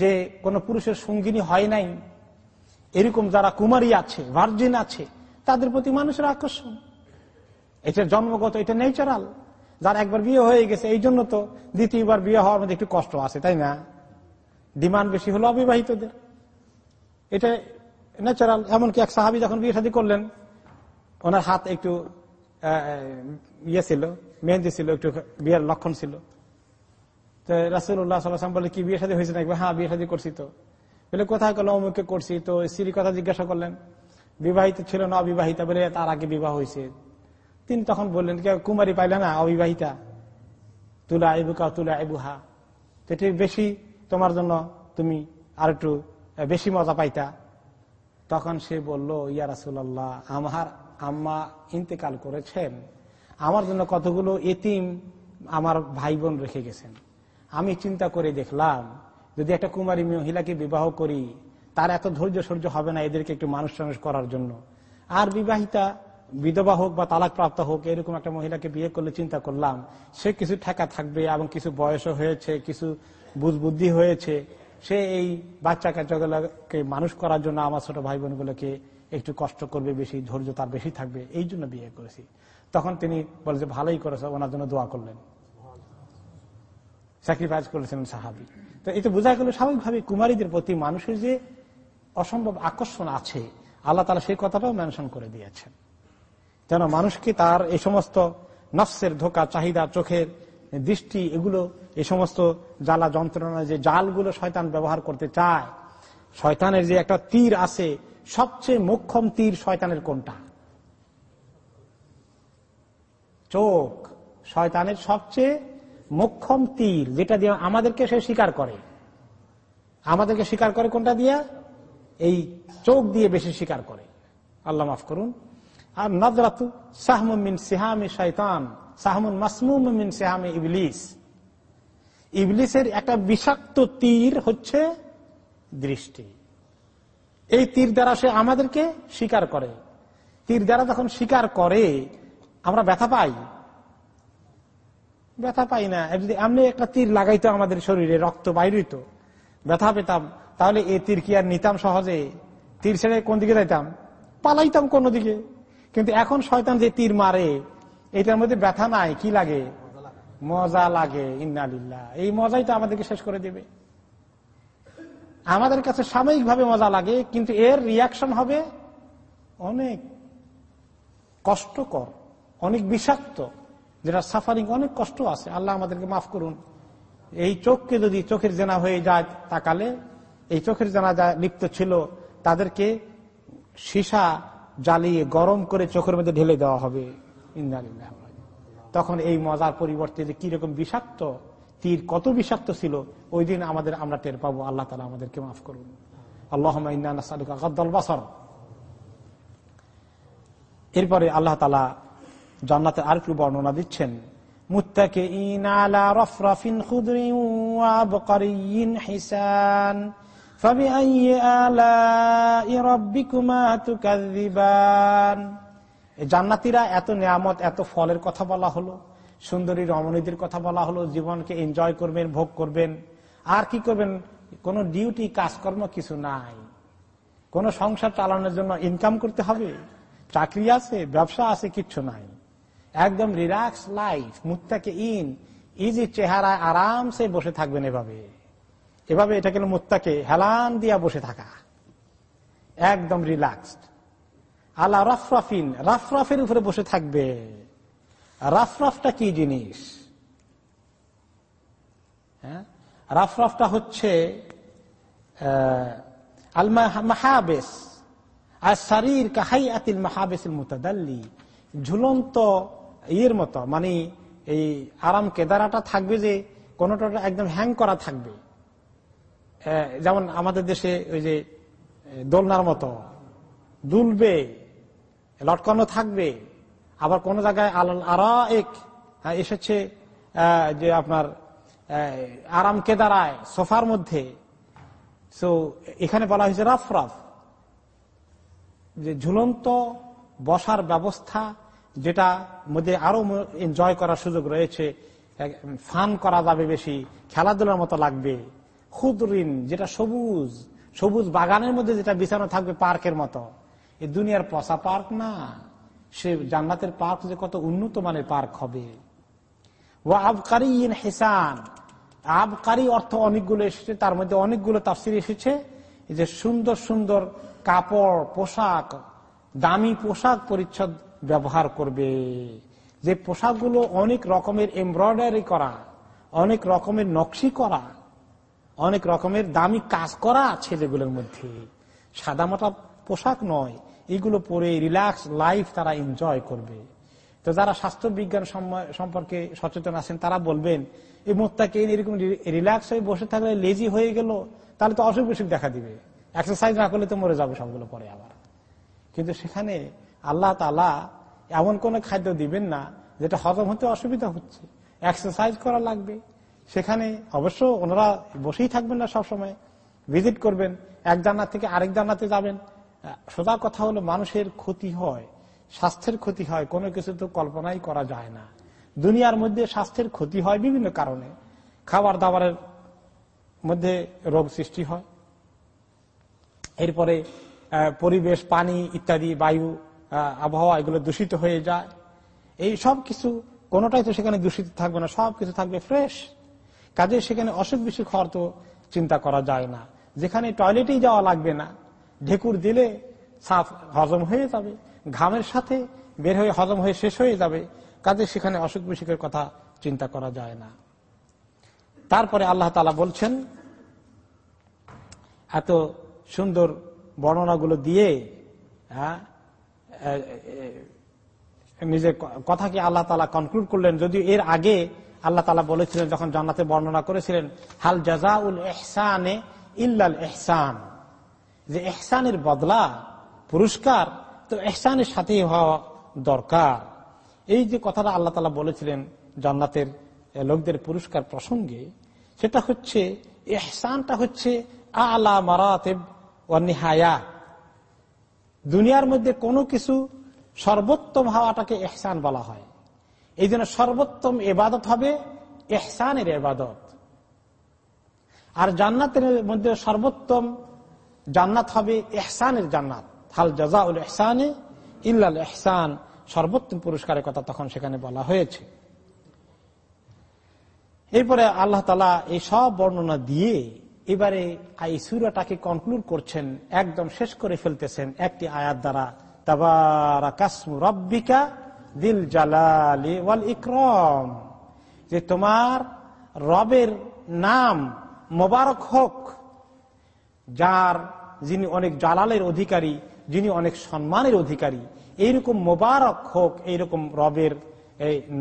যে কোনো পুরুষের সঙ্গিনী হয় নাই, এরকম যারা কুমারী আছে ভার্জিন আছে, তাদের প্রতি মানুষের আকর্ষণ। এটা জন্মগত, এটা নেচারাল যার একবার বিয়ে হয়ে গেছে, এই জন্য তো দ্বিতীয়বার বিয়ে হওয়ার মধ্যে একটু কষ্ট আছে, তাই না? ডিমান্ড বেশি হলো অবিবাহিতদের। এটা ন্যাচারাল এমনকি এক সাহাবি যখন বিয়ে শাদী করলেন, ওনার হাত একটু ইয়ে ছিল, মেহেন্দি ছিল, একটু বিয়ের লক্ষণ ছিল। তো রাসুল্লাহ সাল্লাম বলে, কি বিয়ে শাদী হয়েছে নাকি? হ্যাঁ বিয়ে শাদী করছি তো। বলে কোথায় গেল অমুকে করছি? তো স্ত্রীর কথা জিজ্ঞাসা করলেন। বিবাহিত ছিল না অবিবাহিতা? বলে, তার আগে বিবাহ হয়েছে। তিনি তখন বললেন কুমারী পাইলে না অবিবাহিতা? তুলা এবুকা তুলা এবুহা এটি বেশি তোমার জন্য তুমি আর একটু বেশি মজা পাইতা। তখন সে বলল, ইয়া রাসুল্লাহ আমার আম্মা ইন্তেকাল করেছেন। আমার জন্য কতগুলো এতিম আমার ভাই বোন রেখে গেছেন। আমি চিন্তা করে দেখলাম, যদি একটা কুমারী মহিলাকে বিবাহ করি, তার এত ধৈর্য সহ্য হবে না এদেরকে একটু মানুষ টানুষ করার জন্য। আর বিবাহিতা, বিধবা হোক বা তালাক প্রাপ্ত হোক, এরকম একটা মহিলাকে বিয়ে করলে চিন্তা করলাম, সে কিছু ঠেকা থাকবে এবং কিছু বয়সও হয়েছে, কিছু বুঝ বুদ্ধি হয়েছে, সে এই বাচ্চা কাচ্চাগুলোকে মানুষ করার জন্য আমার ছোট ভাই বোনগুলোকে একটু কষ্ট করবে, বেশি ধৈর্য তার বেশি থাকবে, এই জন্য বিয়ে করেছি। তখন তিনি বলে যে, ভালোই করেছে, ওনার জন্য দোয়া করলেন। স্যাক্রিফাইস করেছিলেন সাহাবি। তো তো বোঝা গেল স্বাভাবিকভাবে কুমারীদের প্রতি মানুষের যে অসম্ভব আকর্ষণ আছে, আল্লাহ তালা সেই কথাটাও মেনশন করে দিয়েছেন। যেন মানুষকে তার এই সমস্ত নফসের ধোকা, চাহিদা, চোখের দৃষ্টি, এগুলো এই সমস্ত জ্বালা যন্ত্রণা যে জালগুলো শয়তান ব্যবহার করতে চায়, শয়তানের যে একটা তীর আছে, সবচেয়ে মোক্ষম তীর শয়তানের কোনটা? চোখ। শয়তানের সবচেয়ে মোক্ষম তীর যেটা দিয়ে আমাদেরকে সে স্বীকার করে। আমাদেরকে স্বীকার করে কোনটা দিয়া? এই চোখ দিয়ে বেশি স্বীকার করে। আল্লাহ মাফ করুন। আর নদরাতু সাহমিন সিহামি শৈতান সাহমুন মাসমুমিন সিহামি ইবলিস। ইবলিসের একটা বিষাক্ত তীর হচ্ছে দৃষ্টি। এই তীর দ্বারা সে আমাদেরকে স্বীকার করে। তীর দ্বারা যখন স্বীকার করে, আমরা ব্যথা পাই। ব্যথা পাই না। যদি এমনি একটা তীর লাগাইতো আমাদের শরীরে, রক্ত বাইরিত ব্যথা পেতাম, তাহলে এ তীর কি আর নিতাম সহজে? তীর ছেড়ে কোন দিকে যাইতাম? পালাইতাম কোন দিকে। কিন্তু এখন শয়তান যে তীর মারে, এটার মধ্যে ব্যথা নাই, কি লাগে? মজা লাগে ইন্নালিল্লা এই মজাই তো আমাদেরকে শেষ করে দেবে। আমাদের কাছে সাময়িকভাবে মজা লাগে, কিন্তু এর রিয়াকশন হবে অনেক কষ্টকর, অনেক বিষাক্ত। যেটা সাফারিং অনেক কষ্ট আছে, আল্লাহ আমাদেরকে মাফ করুন। এই চোখকে যদি চোখের জেনা হয়ে যায় তাকালে, এই চোখের জেনা যা লিপ্ত ছিল, তাদেরকে সীসা জ্বালিয়ে গরম করে চোখের মধ্যে ঢেলে দেওয়া হবে। তখন এই মজার পরিবর্তে যে কীরকম বিষাক্ত তীর কত বিষাক্ত ছিল, ওই দিন আমাদের আমরা টের পাবো, আল্লাহ তালা আমাদেরকে মাফ করুন। আল্লাহ বাসর। এরপরে আল্লাহ তালা জান্নাতে আর একটু বর্ণনা দিচ্ছেন মুত্তাকে ইন আলা রফরাফিন খুদরিন ওয়াবকারিয়িন হিসান فبأي آلاء ربكما تكذبان জান্নাতিরা এত নিয়ামত এত ফলের কথা বলা হলো সুন্দরী রমণীদের কথা বলা হলো জীবনকে এনজয় করবেন ভোগ করবেন আর কি করবেন কোন ডিউটি কাজকর্ম কিছু নাই কোন সংসার চালানোর জন্য ইনকাম করতে হবে চাকরি আছে ব্যবসা আছে কিচ্ছু নাই একদম রিল্যাক্স লাইফ মুত্তাকে ইন ইজি চেহারায় আরামসে বসে থাকবেন এভাবে। এভাবে এটা কেন মুত্তাকে, হেলান দিয়া বসে থাকা। একদম রিল্যাক্সড আল্লাহ রাফরাফিন, রাফরাফের উপরে বসে থাকবে। রাফরাফটা কি জিনিস? হ্যাঁ? রাফরাফটা হচ্ছে আল মাহাবেস আর শারীর কাহাই আতিল মাহাবেস মুতাদাল্লি। ঝুলন্ত ইয়ের মতো মানে এই আরাম কেদারাটা থাকবে যে কোনোটা একদম হ্যাং করা থাকবে। যেমন আমাদের দেশে ওই যে দোলনার মতো, দুলবে, লটকানো থাকবে, আবার কোন জায়গায় আরা এক এসেছে যে আপনার আরাম কেদারায়, সোফার মধ্যে। তো এখানে বলা হয়েছে রাফ রাফ, যে ঝুলন্ত বসার ব্যবস্থা যেটা মধ্যে আরও এনজয় করার সুযোগ রয়েছে। ফান করা যাবে বেশি, খেলাধুলার মতো লাগবে। ক্ষুদ্রিন যেটা সবুজ সবুজ বাগানের মধ্যে যেটা বিছানো থাকবে পার্কের মতো। এই দুনিয়ার পশা পার্ক না। সে জান্নাতের পার্ক যে কত উন্নত মানের পার্ক হবে। ও আবকারি ইন হেসান। আবকারি অর্থ অনেকগুলো এসেছে, তার মধ্যে অনেকগুলো তাফসির এসেছে। যে সুন্দর সুন্দর কাপড়, পোশাক, দামি পোশাক পরিচ্ছদ ব্যবহার করবে। যে পোশাকগুলো অনেক রকমের এমব্রয়ডারি করা, অনেক রকমের নকশি করা, অনেক রকমের দামি কাজ করা ছেলেগুলোর মধ্যে। সাদামাটা পোশাক নয়, এগুলো পরে রিল্যাক্স লাইফ তারা এনজয় করবে। তো যারা স্বাস্থ্য বিজ্ঞান সম্পর্কে সচেতন আছেন, তারা বলবেন, এই মোত্তাকে এরকম রিল্যাক্স হয়ে বসে থাকলে লেজি হয়ে গেল, তাহলে তো অসুখ বিসুখ দেখা দিবে। এক্সারসাইজ না করলে তো মরে যাবে সবগুলো পরে আবার। কিন্তু সেখানে আল্লাহ তালা এমন কোন খাদ্য দিবেন না যেটা হজম হতে অসুবিধা হচ্ছে। এক্সারসাইজ করা লাগবে। সেখানে অবশ্য ওনারা বসেই থাকবেন না সবসময়। ভিজিট করবেন। এক জান্নাত থেকে আরেক জান্নাতে যাবেন। সোজা কথা হলো মানুষের ক্ষতি হয়, স্বাস্থ্যের ক্ষতি হয়, কোনো কিছু তো কল্পনাই করা যায় না। দুনিয়ার মধ্যে স্বাস্থ্যের ক্ষতি হয় বিভিন্ন কারণে। খাবার দাবারের মধ্যে রোগ সৃষ্টি হয়। এরপরে পরিবেশ, পানি ইত্যাদি, বায়ু আবহাওয়া এগুলো দূষিত হয়ে যায়। এই সব কিছু কোনোটাই তো সেখানে দূষিত থাকবে না সব কিছু থাকবে ফ্রেশ কাজে সেখানে অসুখ বিসুখ হওয়ার তো চিন্তা করা যায় না। যেখানে টয়লেটেই যাওয়া লাগবে না ঢেকুর দিলে সাফ হজম হয়ে যাবে ঘামের সাথে বের হয়ে হজম হয়ে শেষ হয়ে যাবে কাজে সেখানে অসুখ বিসুখের কথা চিন্তা করা যায় না। তারপরে আল্লাহ তালা বলছেন এত সুন্দর বর্ণনাগুলো দিয়ে হ্যাঁ, নিজের কথাকে আল্লাহ তালা কনক্লুড করলেন। যদি এর আগে আল্লাহ তালা বলেছিলেন, যখন জান্নাতে বর্ণনা করেছিলেন, হাল জাজা উল এহসানে ইল্লাল এহসান যে এহসানের বদলা পুরস্কার, তো এহসানের সাথে হওয়া দরকার। এই যে কথাটা আল্লাহ তালা বলেছিলেন জান্নাতের লোকদের পুরস্কার প্রসঙ্গে, সেটা হচ্ছে এহসানটা হচ্ছে আলা মারাতেব অনিহায়া দুনিয়ার মধ্যে কোনো কিছু সর্বোত্তম হওয়াটাকে এহসান বলা হয়। এই জন্য সর্বোত্তম এবাদত হবে এহসানের এবাদত আর জান্নাতের মধ্যে সর্বোত্তম জান্নাত হবে এহসানের জান্নাত। হাল জাজা উল এহসানে ইল্লাল এহসান সর্বোত্তম পুরস্কারের কথা তখন সেখানে বলা হয়েছে। এরপরে আল্লাহ তালা এই সব বর্ণনা দিয়ে এবারে এই সুরাটাকে কনক্লুড করছেন, একদম শেষ করে ফেলতেছেন একটি আয়াত দ্বারা তাবারা রব্বিকা দিল জালালি ওয়াল ইকরম যে তোমার রবের নাম মোবারক হোক, যার যিনি অনেক জালালের অধিকারী, যিনি অনেক সম্মানের অধিকারী, এইরকম মোবারক হোক, এইরকম রবের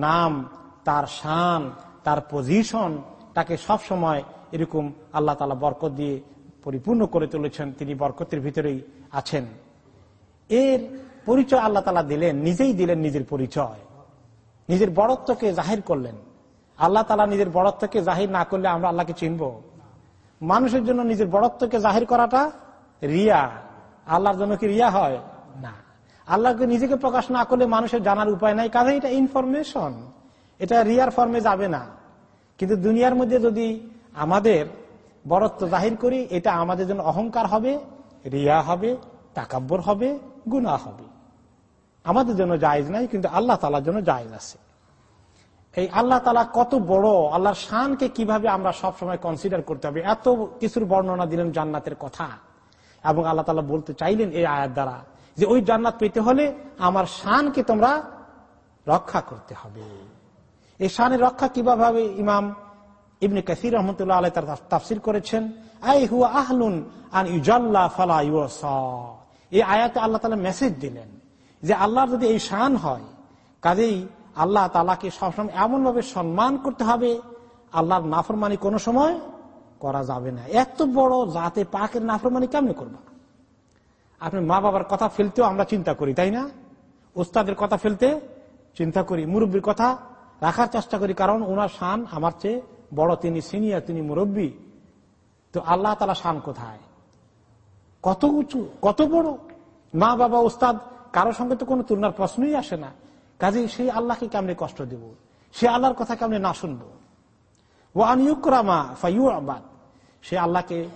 নাম, তার শান, তার পজিশন তাকে সব সময় এরকম আল্লাহ তালা বরকত দিয়ে পরিপূর্ণ করে তুলেছেন, তিনি বরকতের ভিতরেই আছেন। এর পরিচয় আল্লাহ তালা দিলেন, নিজেই দিলেন নিজের পরিচয়। নিজের বড়ত্বকে জাহির করলেন। আল্লাহ তালা নিজের বড়ত্বকে জাহির না করলে আমরা আল্লাহকে চিনব মানুষের জন্য নিজের বড়ত্বকে জাহির করাটা রিয়া। আল্লাহর জন্য কি রিয়া হয়? না। আল্লাহকে নিজেকে প্রকাশ না করলে মানুষের জানার উপায় নাই কাজে এটা ইনফরমেশন এটা রিয়ার ফর্মে যাবে না। কিন্তু দুনিয়ার মধ্যে যদি আমাদের বরত্ব জাহির করি, এটা আমাদের জন্য অহংকার হবে, রিয়া হবে, তাকাব্বর হবে গুণা হবে। আমাদের জন্য জায়জ নাই, কিন্তু আল্লাহ তালার জন্য জায়জ আছে। এই আল্লাহ তালা কত বড়, আল্লাহর শানকে কীভাবে আমরা সব সময় কনসিডার করতে হবে, এত কিছুর বর্ণনা দিলেন জান্নাতের কথা। এবং আল্লাহ তালা বলতে চাইলেন এই আয়াত দ্বারা যে, ওই জান্নাত পেতে হলে আমার শানকে তোমরা রক্ষা করতে হবে। এই শানের রক্ষা কীভাবে ইমাম ইবনে কাসির রহমতুল্লাহ আলাই তার তাফসির করেছেন, আই হুয়া আহলুন আন ইজাল্লা ফালা এই আয়াতে আল্লাহ তালা মেসেজ দিলেন যে আল্লাহর যদি এই শান হয়, কাজেই আল্লাহ তালাকে সবসময় এমন ভাবে সম্মান করতে হবে, আল্লাহর নাফরমানি কোনো সময় করা যাবে না। এত বড় জাতে পাকের নাফরমানি কেমনে করবা? আপনি মা বাবার কথা ফেলতেও আমরা চিন্তা করি, তাই না? উস্তাদের কথা ফেলতে চিন্তা করি, মুরব্বীর কথা রাখার চেষ্টা করি, কারণ ওনার শান আমার চেয়ে বড় তিনি সিনিয়র, তিনি মুরব্বী, তো আল্লাহ তালা শান কোথায়? কত উঁচু, কত বড়? মা, বাবা, উস্তাদ কারোর সঙ্গে তো কোনো তুলনার প্রশ্নই আসে না। কাজে সেই আল্লাহকে কেমনি কষ্ট দেব? সে আল্লাহর কথা কেমনি না শুনব? ও ফাইউ আবাদ সে আল্লাহকে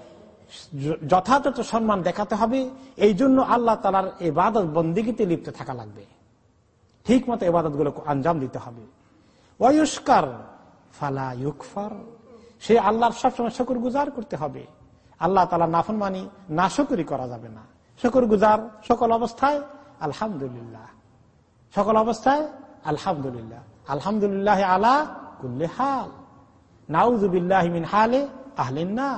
যথাযথ সম্মান দেখাতে হবে, এই জন্য আল্লাহ তালার এবাদত বন্দিগিতে লিপ্ত থাকা লাগবে। ঠিক মতো এবাদতগুলো আঞ্জাম দিতে হবে। ওয়ুস্কার ফালা ইউকফার। সে আল্লাহর সবসময় শকুর গুজার করতে হবে। আল্লাহ তালা নাফন মানি না শকুরি করা যাবে না। শকুর গুজার সকল অবস্থায় আলহামদুলিল্লাহ। সকল অবস্থায় আলহামদুলিল্লাহ। আলহামদুলিল্লাহ আলা কুল্লে হাল। নাউজুবিল্লাহ মিন হালে আহলিন না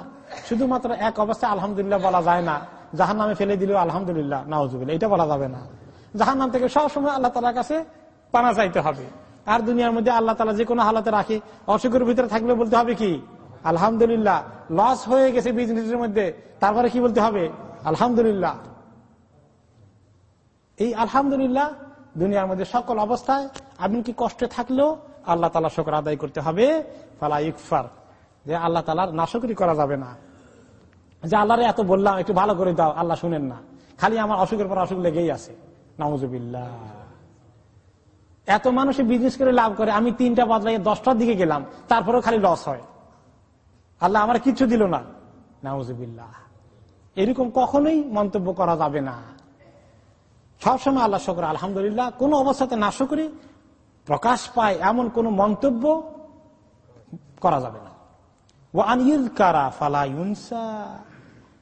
শুধুমাত্র এক অবস্থায় আলহামদুলিল্লাহ বলা যায় না। জাহান নামে ফেলে দিলেও আলহামদুলিল্লাহ নাউজুবিল্লাহ এটা বলা যাবে না। জাহান নাম থেকে সবসময় আল্লাহ তালার কাছে পানা চাইতে হবে। আর দুনিয়ার মধ্যে আল্লাহ তালা যে কোনো হালাতে রাখে। অসুখের ভিতরে থাকলে বলতে হবে কি? আলহামদুলিল্লাহ লস হয়ে গেছে বিজনেসের মধ্যে। তারপরে কি বলতে হবে? আলহামদুলিল্লাহ। এই আলহামদুলিল্লাহ দুনিয়ার মধ্যে সকল অবস্থায় আপনি কি কষ্টে থাকলেও আল্লাহ তালা শকর আদায় করতে হবে। ফালা ইকফার, যে আল্লাহ তালার নাশকরি করা যাবে না। যে আল্লাহরে এত বললাম, একটু ভালো করে দাও, আল্লাহ শুনেন না। খালি আমার অসুখের পর অসুখ লেগেই আছে। নামজুবিল্লাহ এত মানুষে বিজনেস করে লাভ করে, আমি তিনটা বাজে দশটার দিকে গেলাম, তারপরেও খালি লস হয়। আল্লাহ আমার কিছু দিল না। নাউজুবিল্লাহ। এরকম কখনোই মন্তব্য করা যাবে না। সবসময় আল্লাহ শকর, আলহামদুলিল্লাহ, কোন অবস্থাতে না শকরি, প্রকাশ পায় এমন কোন মন্তব্য করা যাবে না। ও আনিল কারা ফালা ইউনসা।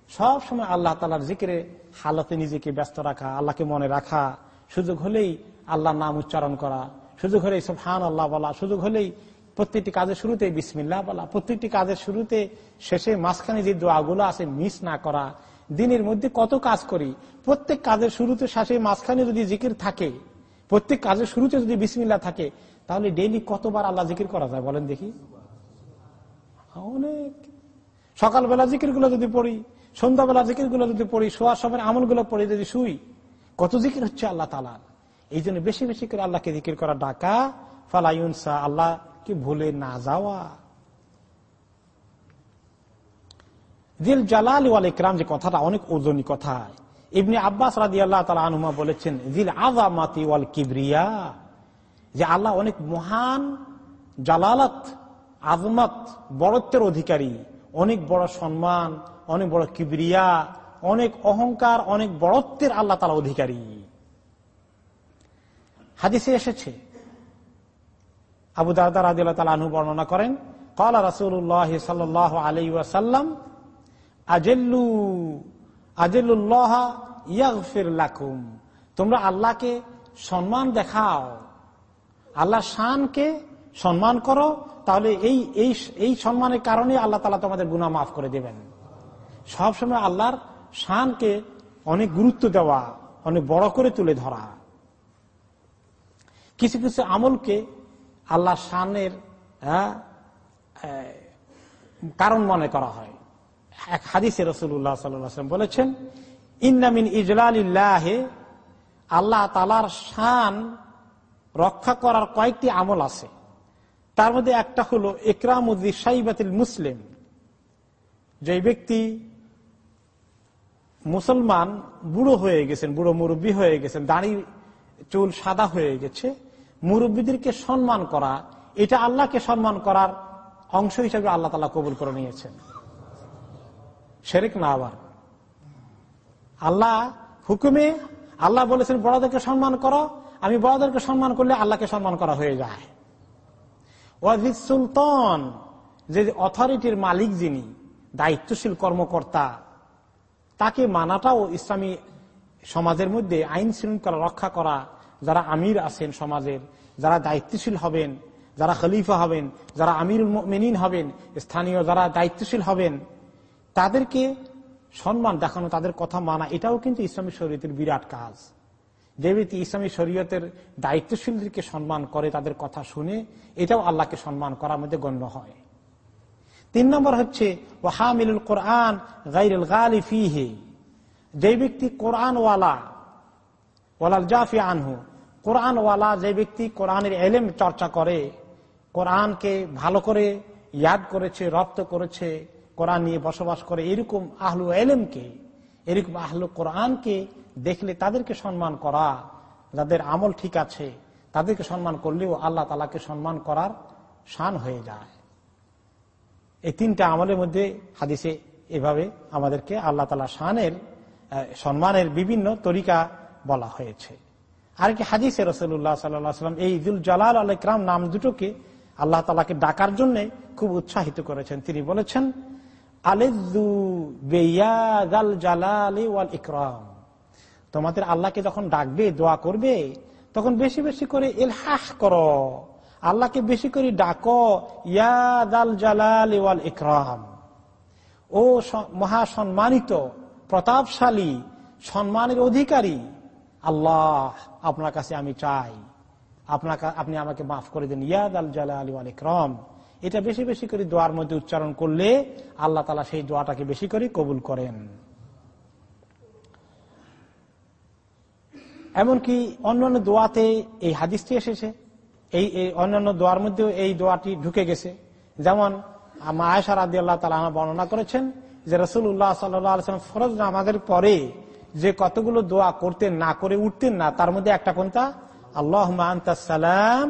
সব সময় আল্লাহ তালার জিকিরে, হালতে নিজেকে ব্যস্ত রাখা, আল্লাহকে মনে রাখা, সুযোগ হলেই আল্লাহ নাম উচ্চারণ করা। সুযোগ হলেই সব হান আল্লাহ বলা। সুযোগ হলেই প্রত্যেকটি কাজের শুরুতে বিসমিল্লা বলা। প্রত্যেকটি কাজের শুরুতে শেষে মাঝখানে যে দোয়াগুলো আছে মিস না করা। দিনের মধ্যে কত কাজ করি? প্রত্যেক কাজের শুরুতে শেষে মাঝখানে যদি জিকির থাকে, প্রত্যেক কাজের শুরুতে যদি বিসমিল্লা থাকে, তাহলে ডেইলি কতবার আল্লাহ জিকির করা যায় বলেন দেখি? অনেক। সকালবেলা জিকিরগুলো যদি পড়ি, সন্ধ্যাবেলা জিকিরগুলো যদি পড়ি, শোয়ার সময় আমলগুলো পড়ি যদি শুই, কত জিকির হচ্ছে আল্লাহ তালার এই জন্য বেশি বেশি করে আল্লাহকে জিকির করা ডাকা ফালাইনসা আল্লাহ কি ভুলে না যাওয়া। দিল জালাল ওয়াল ইকরাম যে কথাটা অনেক ওজনী কথা। ইবনি আব্বাস রাদি আল্লাহ তালা আনুমা বলেছেন দিল আজামাতি ওয়াল কিবরিয়া। যে আল্লাহ অনেক মহান, জালালত, আজমত বড়ত্বের অধিকারী। অনেক বড় সম্মান, অনেক বড় কিবরিয়া, অনেক অহংকার, অনেক বড়ত্বের আল্লাহ তালা অধিকারী। হাদিসে এসেছে। আবু দাদা রাজি আল্লাহ তালা আনু বর্ণনা করেন কলা রাসুল্লাহ সাল আলী ওয়াসাল্লাম, আজেল্লু আজেল্লাহ ইয়াগফির লাকুম। তোমরা আল্লাহকে সম্মান দেখাও। আল্লাহ শানকে সম্মান করো, তাহলে এই এই সম্মানের কারণে আল্লাহ তালা তোমাদের গুণা মাফ করে দেবেন। সবসময় আল্লাহর শানকে অনেক গুরুত্ব দেওয়া, অনেক বড় করে তুলে ধরা। কিছু কিছু আমলকে আল্লাহ শানের কারণ মনে করা হয়। এক হাদিসে রসুল্লাহ সাল্লাম বলেছেন ইন্নামিন ইজলালিল্লাহে আল্লাহ তালার শান রক্ষা করার কয়েকটি আমল আছে। তার মধ্যে একটা হলো ইকরামুদ্দি সাইবাতিল মুসলিম যে ব্যক্তি মুসলমান বুড়ো হয়ে গেছেন, বুড়ো মুরব্বী হয়ে গেছেন, দাড়ি চুল সাদা হয়ে গেছে, মুরব্বীদেরকে সম্মান করা, এটা আল্লাহকে সম্মান করার অংশ হিসাবে আল্লাহ তালা কবুল করে নিয়েছেন। শেরেক না আবার। আল্লাহ হুকুমে আল্লাহ বলেছেন, বড়দেরকে সম্মান করো, আমি বড়দেরকে সম্মান করলে আল্লাহকে সম্মান করা হয়ে যায়। ওয়াজিদ সুলতান, যে অথরিটির মালিক যিনি, দায়িত্বশীল কর্মকর্তা, তাকে মানাটাও ইসলামী সমাজের মধ্যে আইন শৃঙ্খলা রক্ষা করা যারা আমির আছেন সমাজের, যারা দায়িত্বশীল হবেন, যারা খলিফা হবেন, যারা আমির মেনিন হবেন, স্থানীয় যারা দায়িত্বশীল হবেন, তাদেরকে সম্মান দেখানো, তাদের কথা মানা, এটাও কিন্তু ইসলামী শরীয়তের বিরাট কাজ। যে ব্যক্তি ইসলামী শরীয়তের দায়িত্বশীলদেরকে সম্মান করে, তাদের কথা শুনে, এটাও আল্লাহকে সম্মান করার মধ্যে গণ্য হয়। তিন নম্বর হচ্ছে, ওয়াহামিলুল কোরআন গাইরুল গালি ফিহে। যে ব্যক্তি কোরআনওয়ালা ওয়ালাল জাফি আনহু। কোরআনওয়ালা যে ব্যক্তি কোরআনের এলেম চর্চা করে, কোরআনকে ভালো করে ইয়াদ করেছে, রপ্ত করেছে, কোরআন নিয়ে বসবাস করে, এরকম আহলু এলেমকে, এরকম আহলু কোরআনকে দেখলে তাদেরকে সম্মান করা, যাদের আমল ঠিক আছে, তাদেরকে সম্মান করলেও আল্লাহ তালাকে সম্মান করার শান হয়ে যায়। এই তিনটা আমলের মধ্যে হাদিসে এভাবে আমাদেরকে আল্লাহ তালা শানের সম্মানের বিভিন্ন তরিকা বলা হয়েছে। আর কি হাদিসে রসুল্লাহ সাল্লাম এই ইদুল জালাল আল ইকরাম নাম দুটোকে আল্লাহ তালাকে ডাকার জন্য খুব উৎসাহিত করেছেন। তিনি বলেছেন ওয়াল ইকরাম। তোমাদের আল্লাহকে যখন ডাকবে, দোয়া করবে, তখন বেশি বেশি করে এলহাস করো। আল্লাহকে বেশি করে ডাকো, ইয়াদাল জালাল ওয়াল ইকরাম। ও মহা সম্মানিত, প্রতাপশালী, সম্মানের অধিকারী আল্লাহ আপনার কাছে আমি চাই। আপনার আপনি আমাকে মাফ করে দেন। ইয়াদ আল জালা আলী আল ইকরম। এটা বেশি বেশি করে দোয়ার মধ্যে উচ্চারণ করলে আল্লাহ তালা সেই দোয়াটাকে বেশি করে কবুল করেন। এমনকি অন্যান্য দোয়াতে এই হাদিসটি এসেছে। এই অন্যান্য দোয়ার মধ্যেও এই দোয়াটি ঢুকে গেছে। যেমন আয়সা রাদি আল্লাহ তালা বর্ণনা করেছেন যে রসুল্লাহ সাল্লাম ফরজ নামাজের পরে যে কতগুলো দোয়া করতেন না করে উঠতেন না, তার মধ্যে একটা কোনটা? আল্লাহ সালাম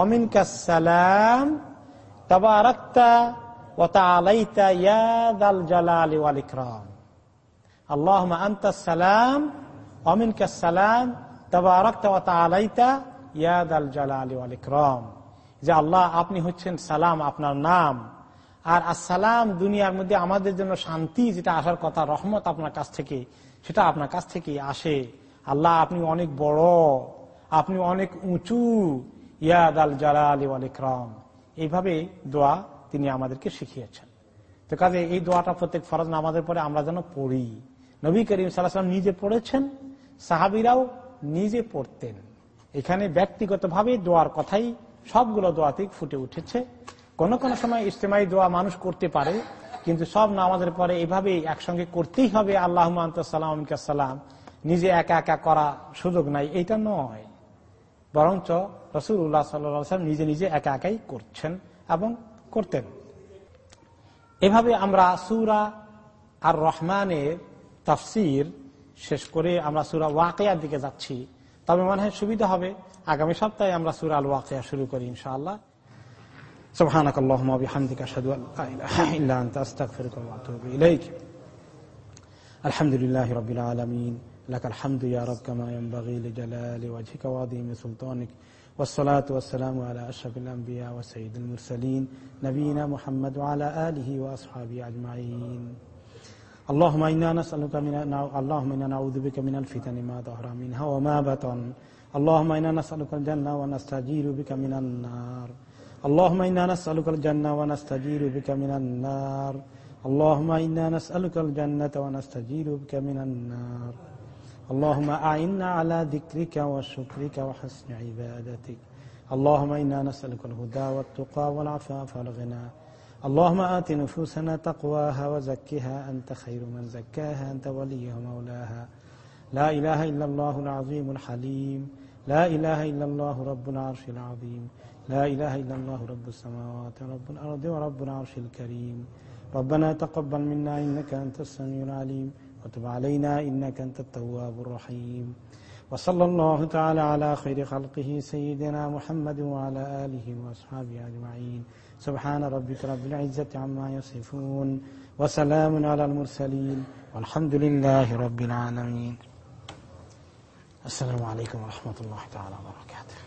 অমিন কাসালাম আলাইতা আলাইতা যে আল্লাহ, আপনি হচ্ছেন সালাম, আপনার নাম। আর আসসালাম দুনিয়ার মধ্যে আমাদের জন্য শান্তি, যেটা আসার কথা, রহমত আপনার কাছ থেকে। সেটা আপনার কাছ থেকে আসে। আল্লাহ, আপনি অনেক বড়, আপনি অনেক উঁচু। ইয়াদ আল জালাল ইকরাম। এইভাবে দোয়া তিনি আমাদেরকে শিখিয়েছেন। তো কাজে এই দোয়াটা প্রত্যেক ফরজ নামাজের পরে আমরা যেন পড়ি। নবী করিম সাল্লাহাম নিজে পড়েছেন, সাহাবিরাও নিজে পড়তেন। এখানে ব্যক্তিগতভাবে দোয়ার কথাই সবগুলো দোয়াতেই ফুটে উঠেছে। কোন কোন সময় ইজতেমাই দোয়া মানুষ করতে পারে কিন্তু সব নামাজের পরে এভাবে একসঙ্গে করতেই হবে আল্লাহ সালাম নিজে একা একা করা সুযোগ নাই এটা নয়। বরঞ্চ রসুল উল্লাহ সাল্লাম নিজে নিজে একা একাই করছেন এবং করতেন। এভাবে আমরা সুরা আর রহমানের তাফসির শেষ করে আমরা সুরা ওয়াকেয়ার দিকে যাচ্ছি। তবে মনে হয় সুবিধা হবে, আগামী সপ্তাহে আমরা সুরা আল ওয়াকেয়া শুরু করি ইনশাআল্লাহ। سبحانك اللهم وبحمدك أشهد أن لا إله (laughs) إلا أنت أستغفرك وأتوب إليك. الحمد لله رب العالمين. لك الحمد يا رب كما ينبغي لجلال وجهك وعظيم سلطانك. والصلاة والسلام على أشرف الأنبياء وسيد المرسلين. نبينا محمد وعلى آله وأصحابه أجمعين. اللهم إنا نسألك من اللهم إنا نعوذ بك من الفتن ما ظهر منها وما بطن. اللهم إنا نسألك الجنة ونستجير بك من النار. اللهم إنا نسألك الجنة ونستجير بك من النار. اللهم إنا نسألك الجنة ونستجير بك من النار. اللهم أعنا على ذكرك وشكرك وحسن عبادتك. اللهم إنا نسألك الهدى والتقى والعفاف والغنى. اللهم آت نفوسنا تقواها وزكها. أنت خير من زكاها. أنت وليها مولاها. لا إله إلا الله العظيم الحليم. لا إله إلا الله رب العرش العظيم. لا إله إلا الله رب السماوات ورب الأرض ورب العرش الكريم. ربنا تقبل منا إنك أنت السميع العليم وتب علينا إنك أنت التواب الرحيم. وصلى الله تعالى على خير خلقه سيدنا محمد وعلى آله وأصحابه أجمعين. سبحان ربك رب العزة عما يصفون وسلام على المرسلين والحمد لله رب العالمين. السلام عليكم ورحمة الله تعالى وبركاته.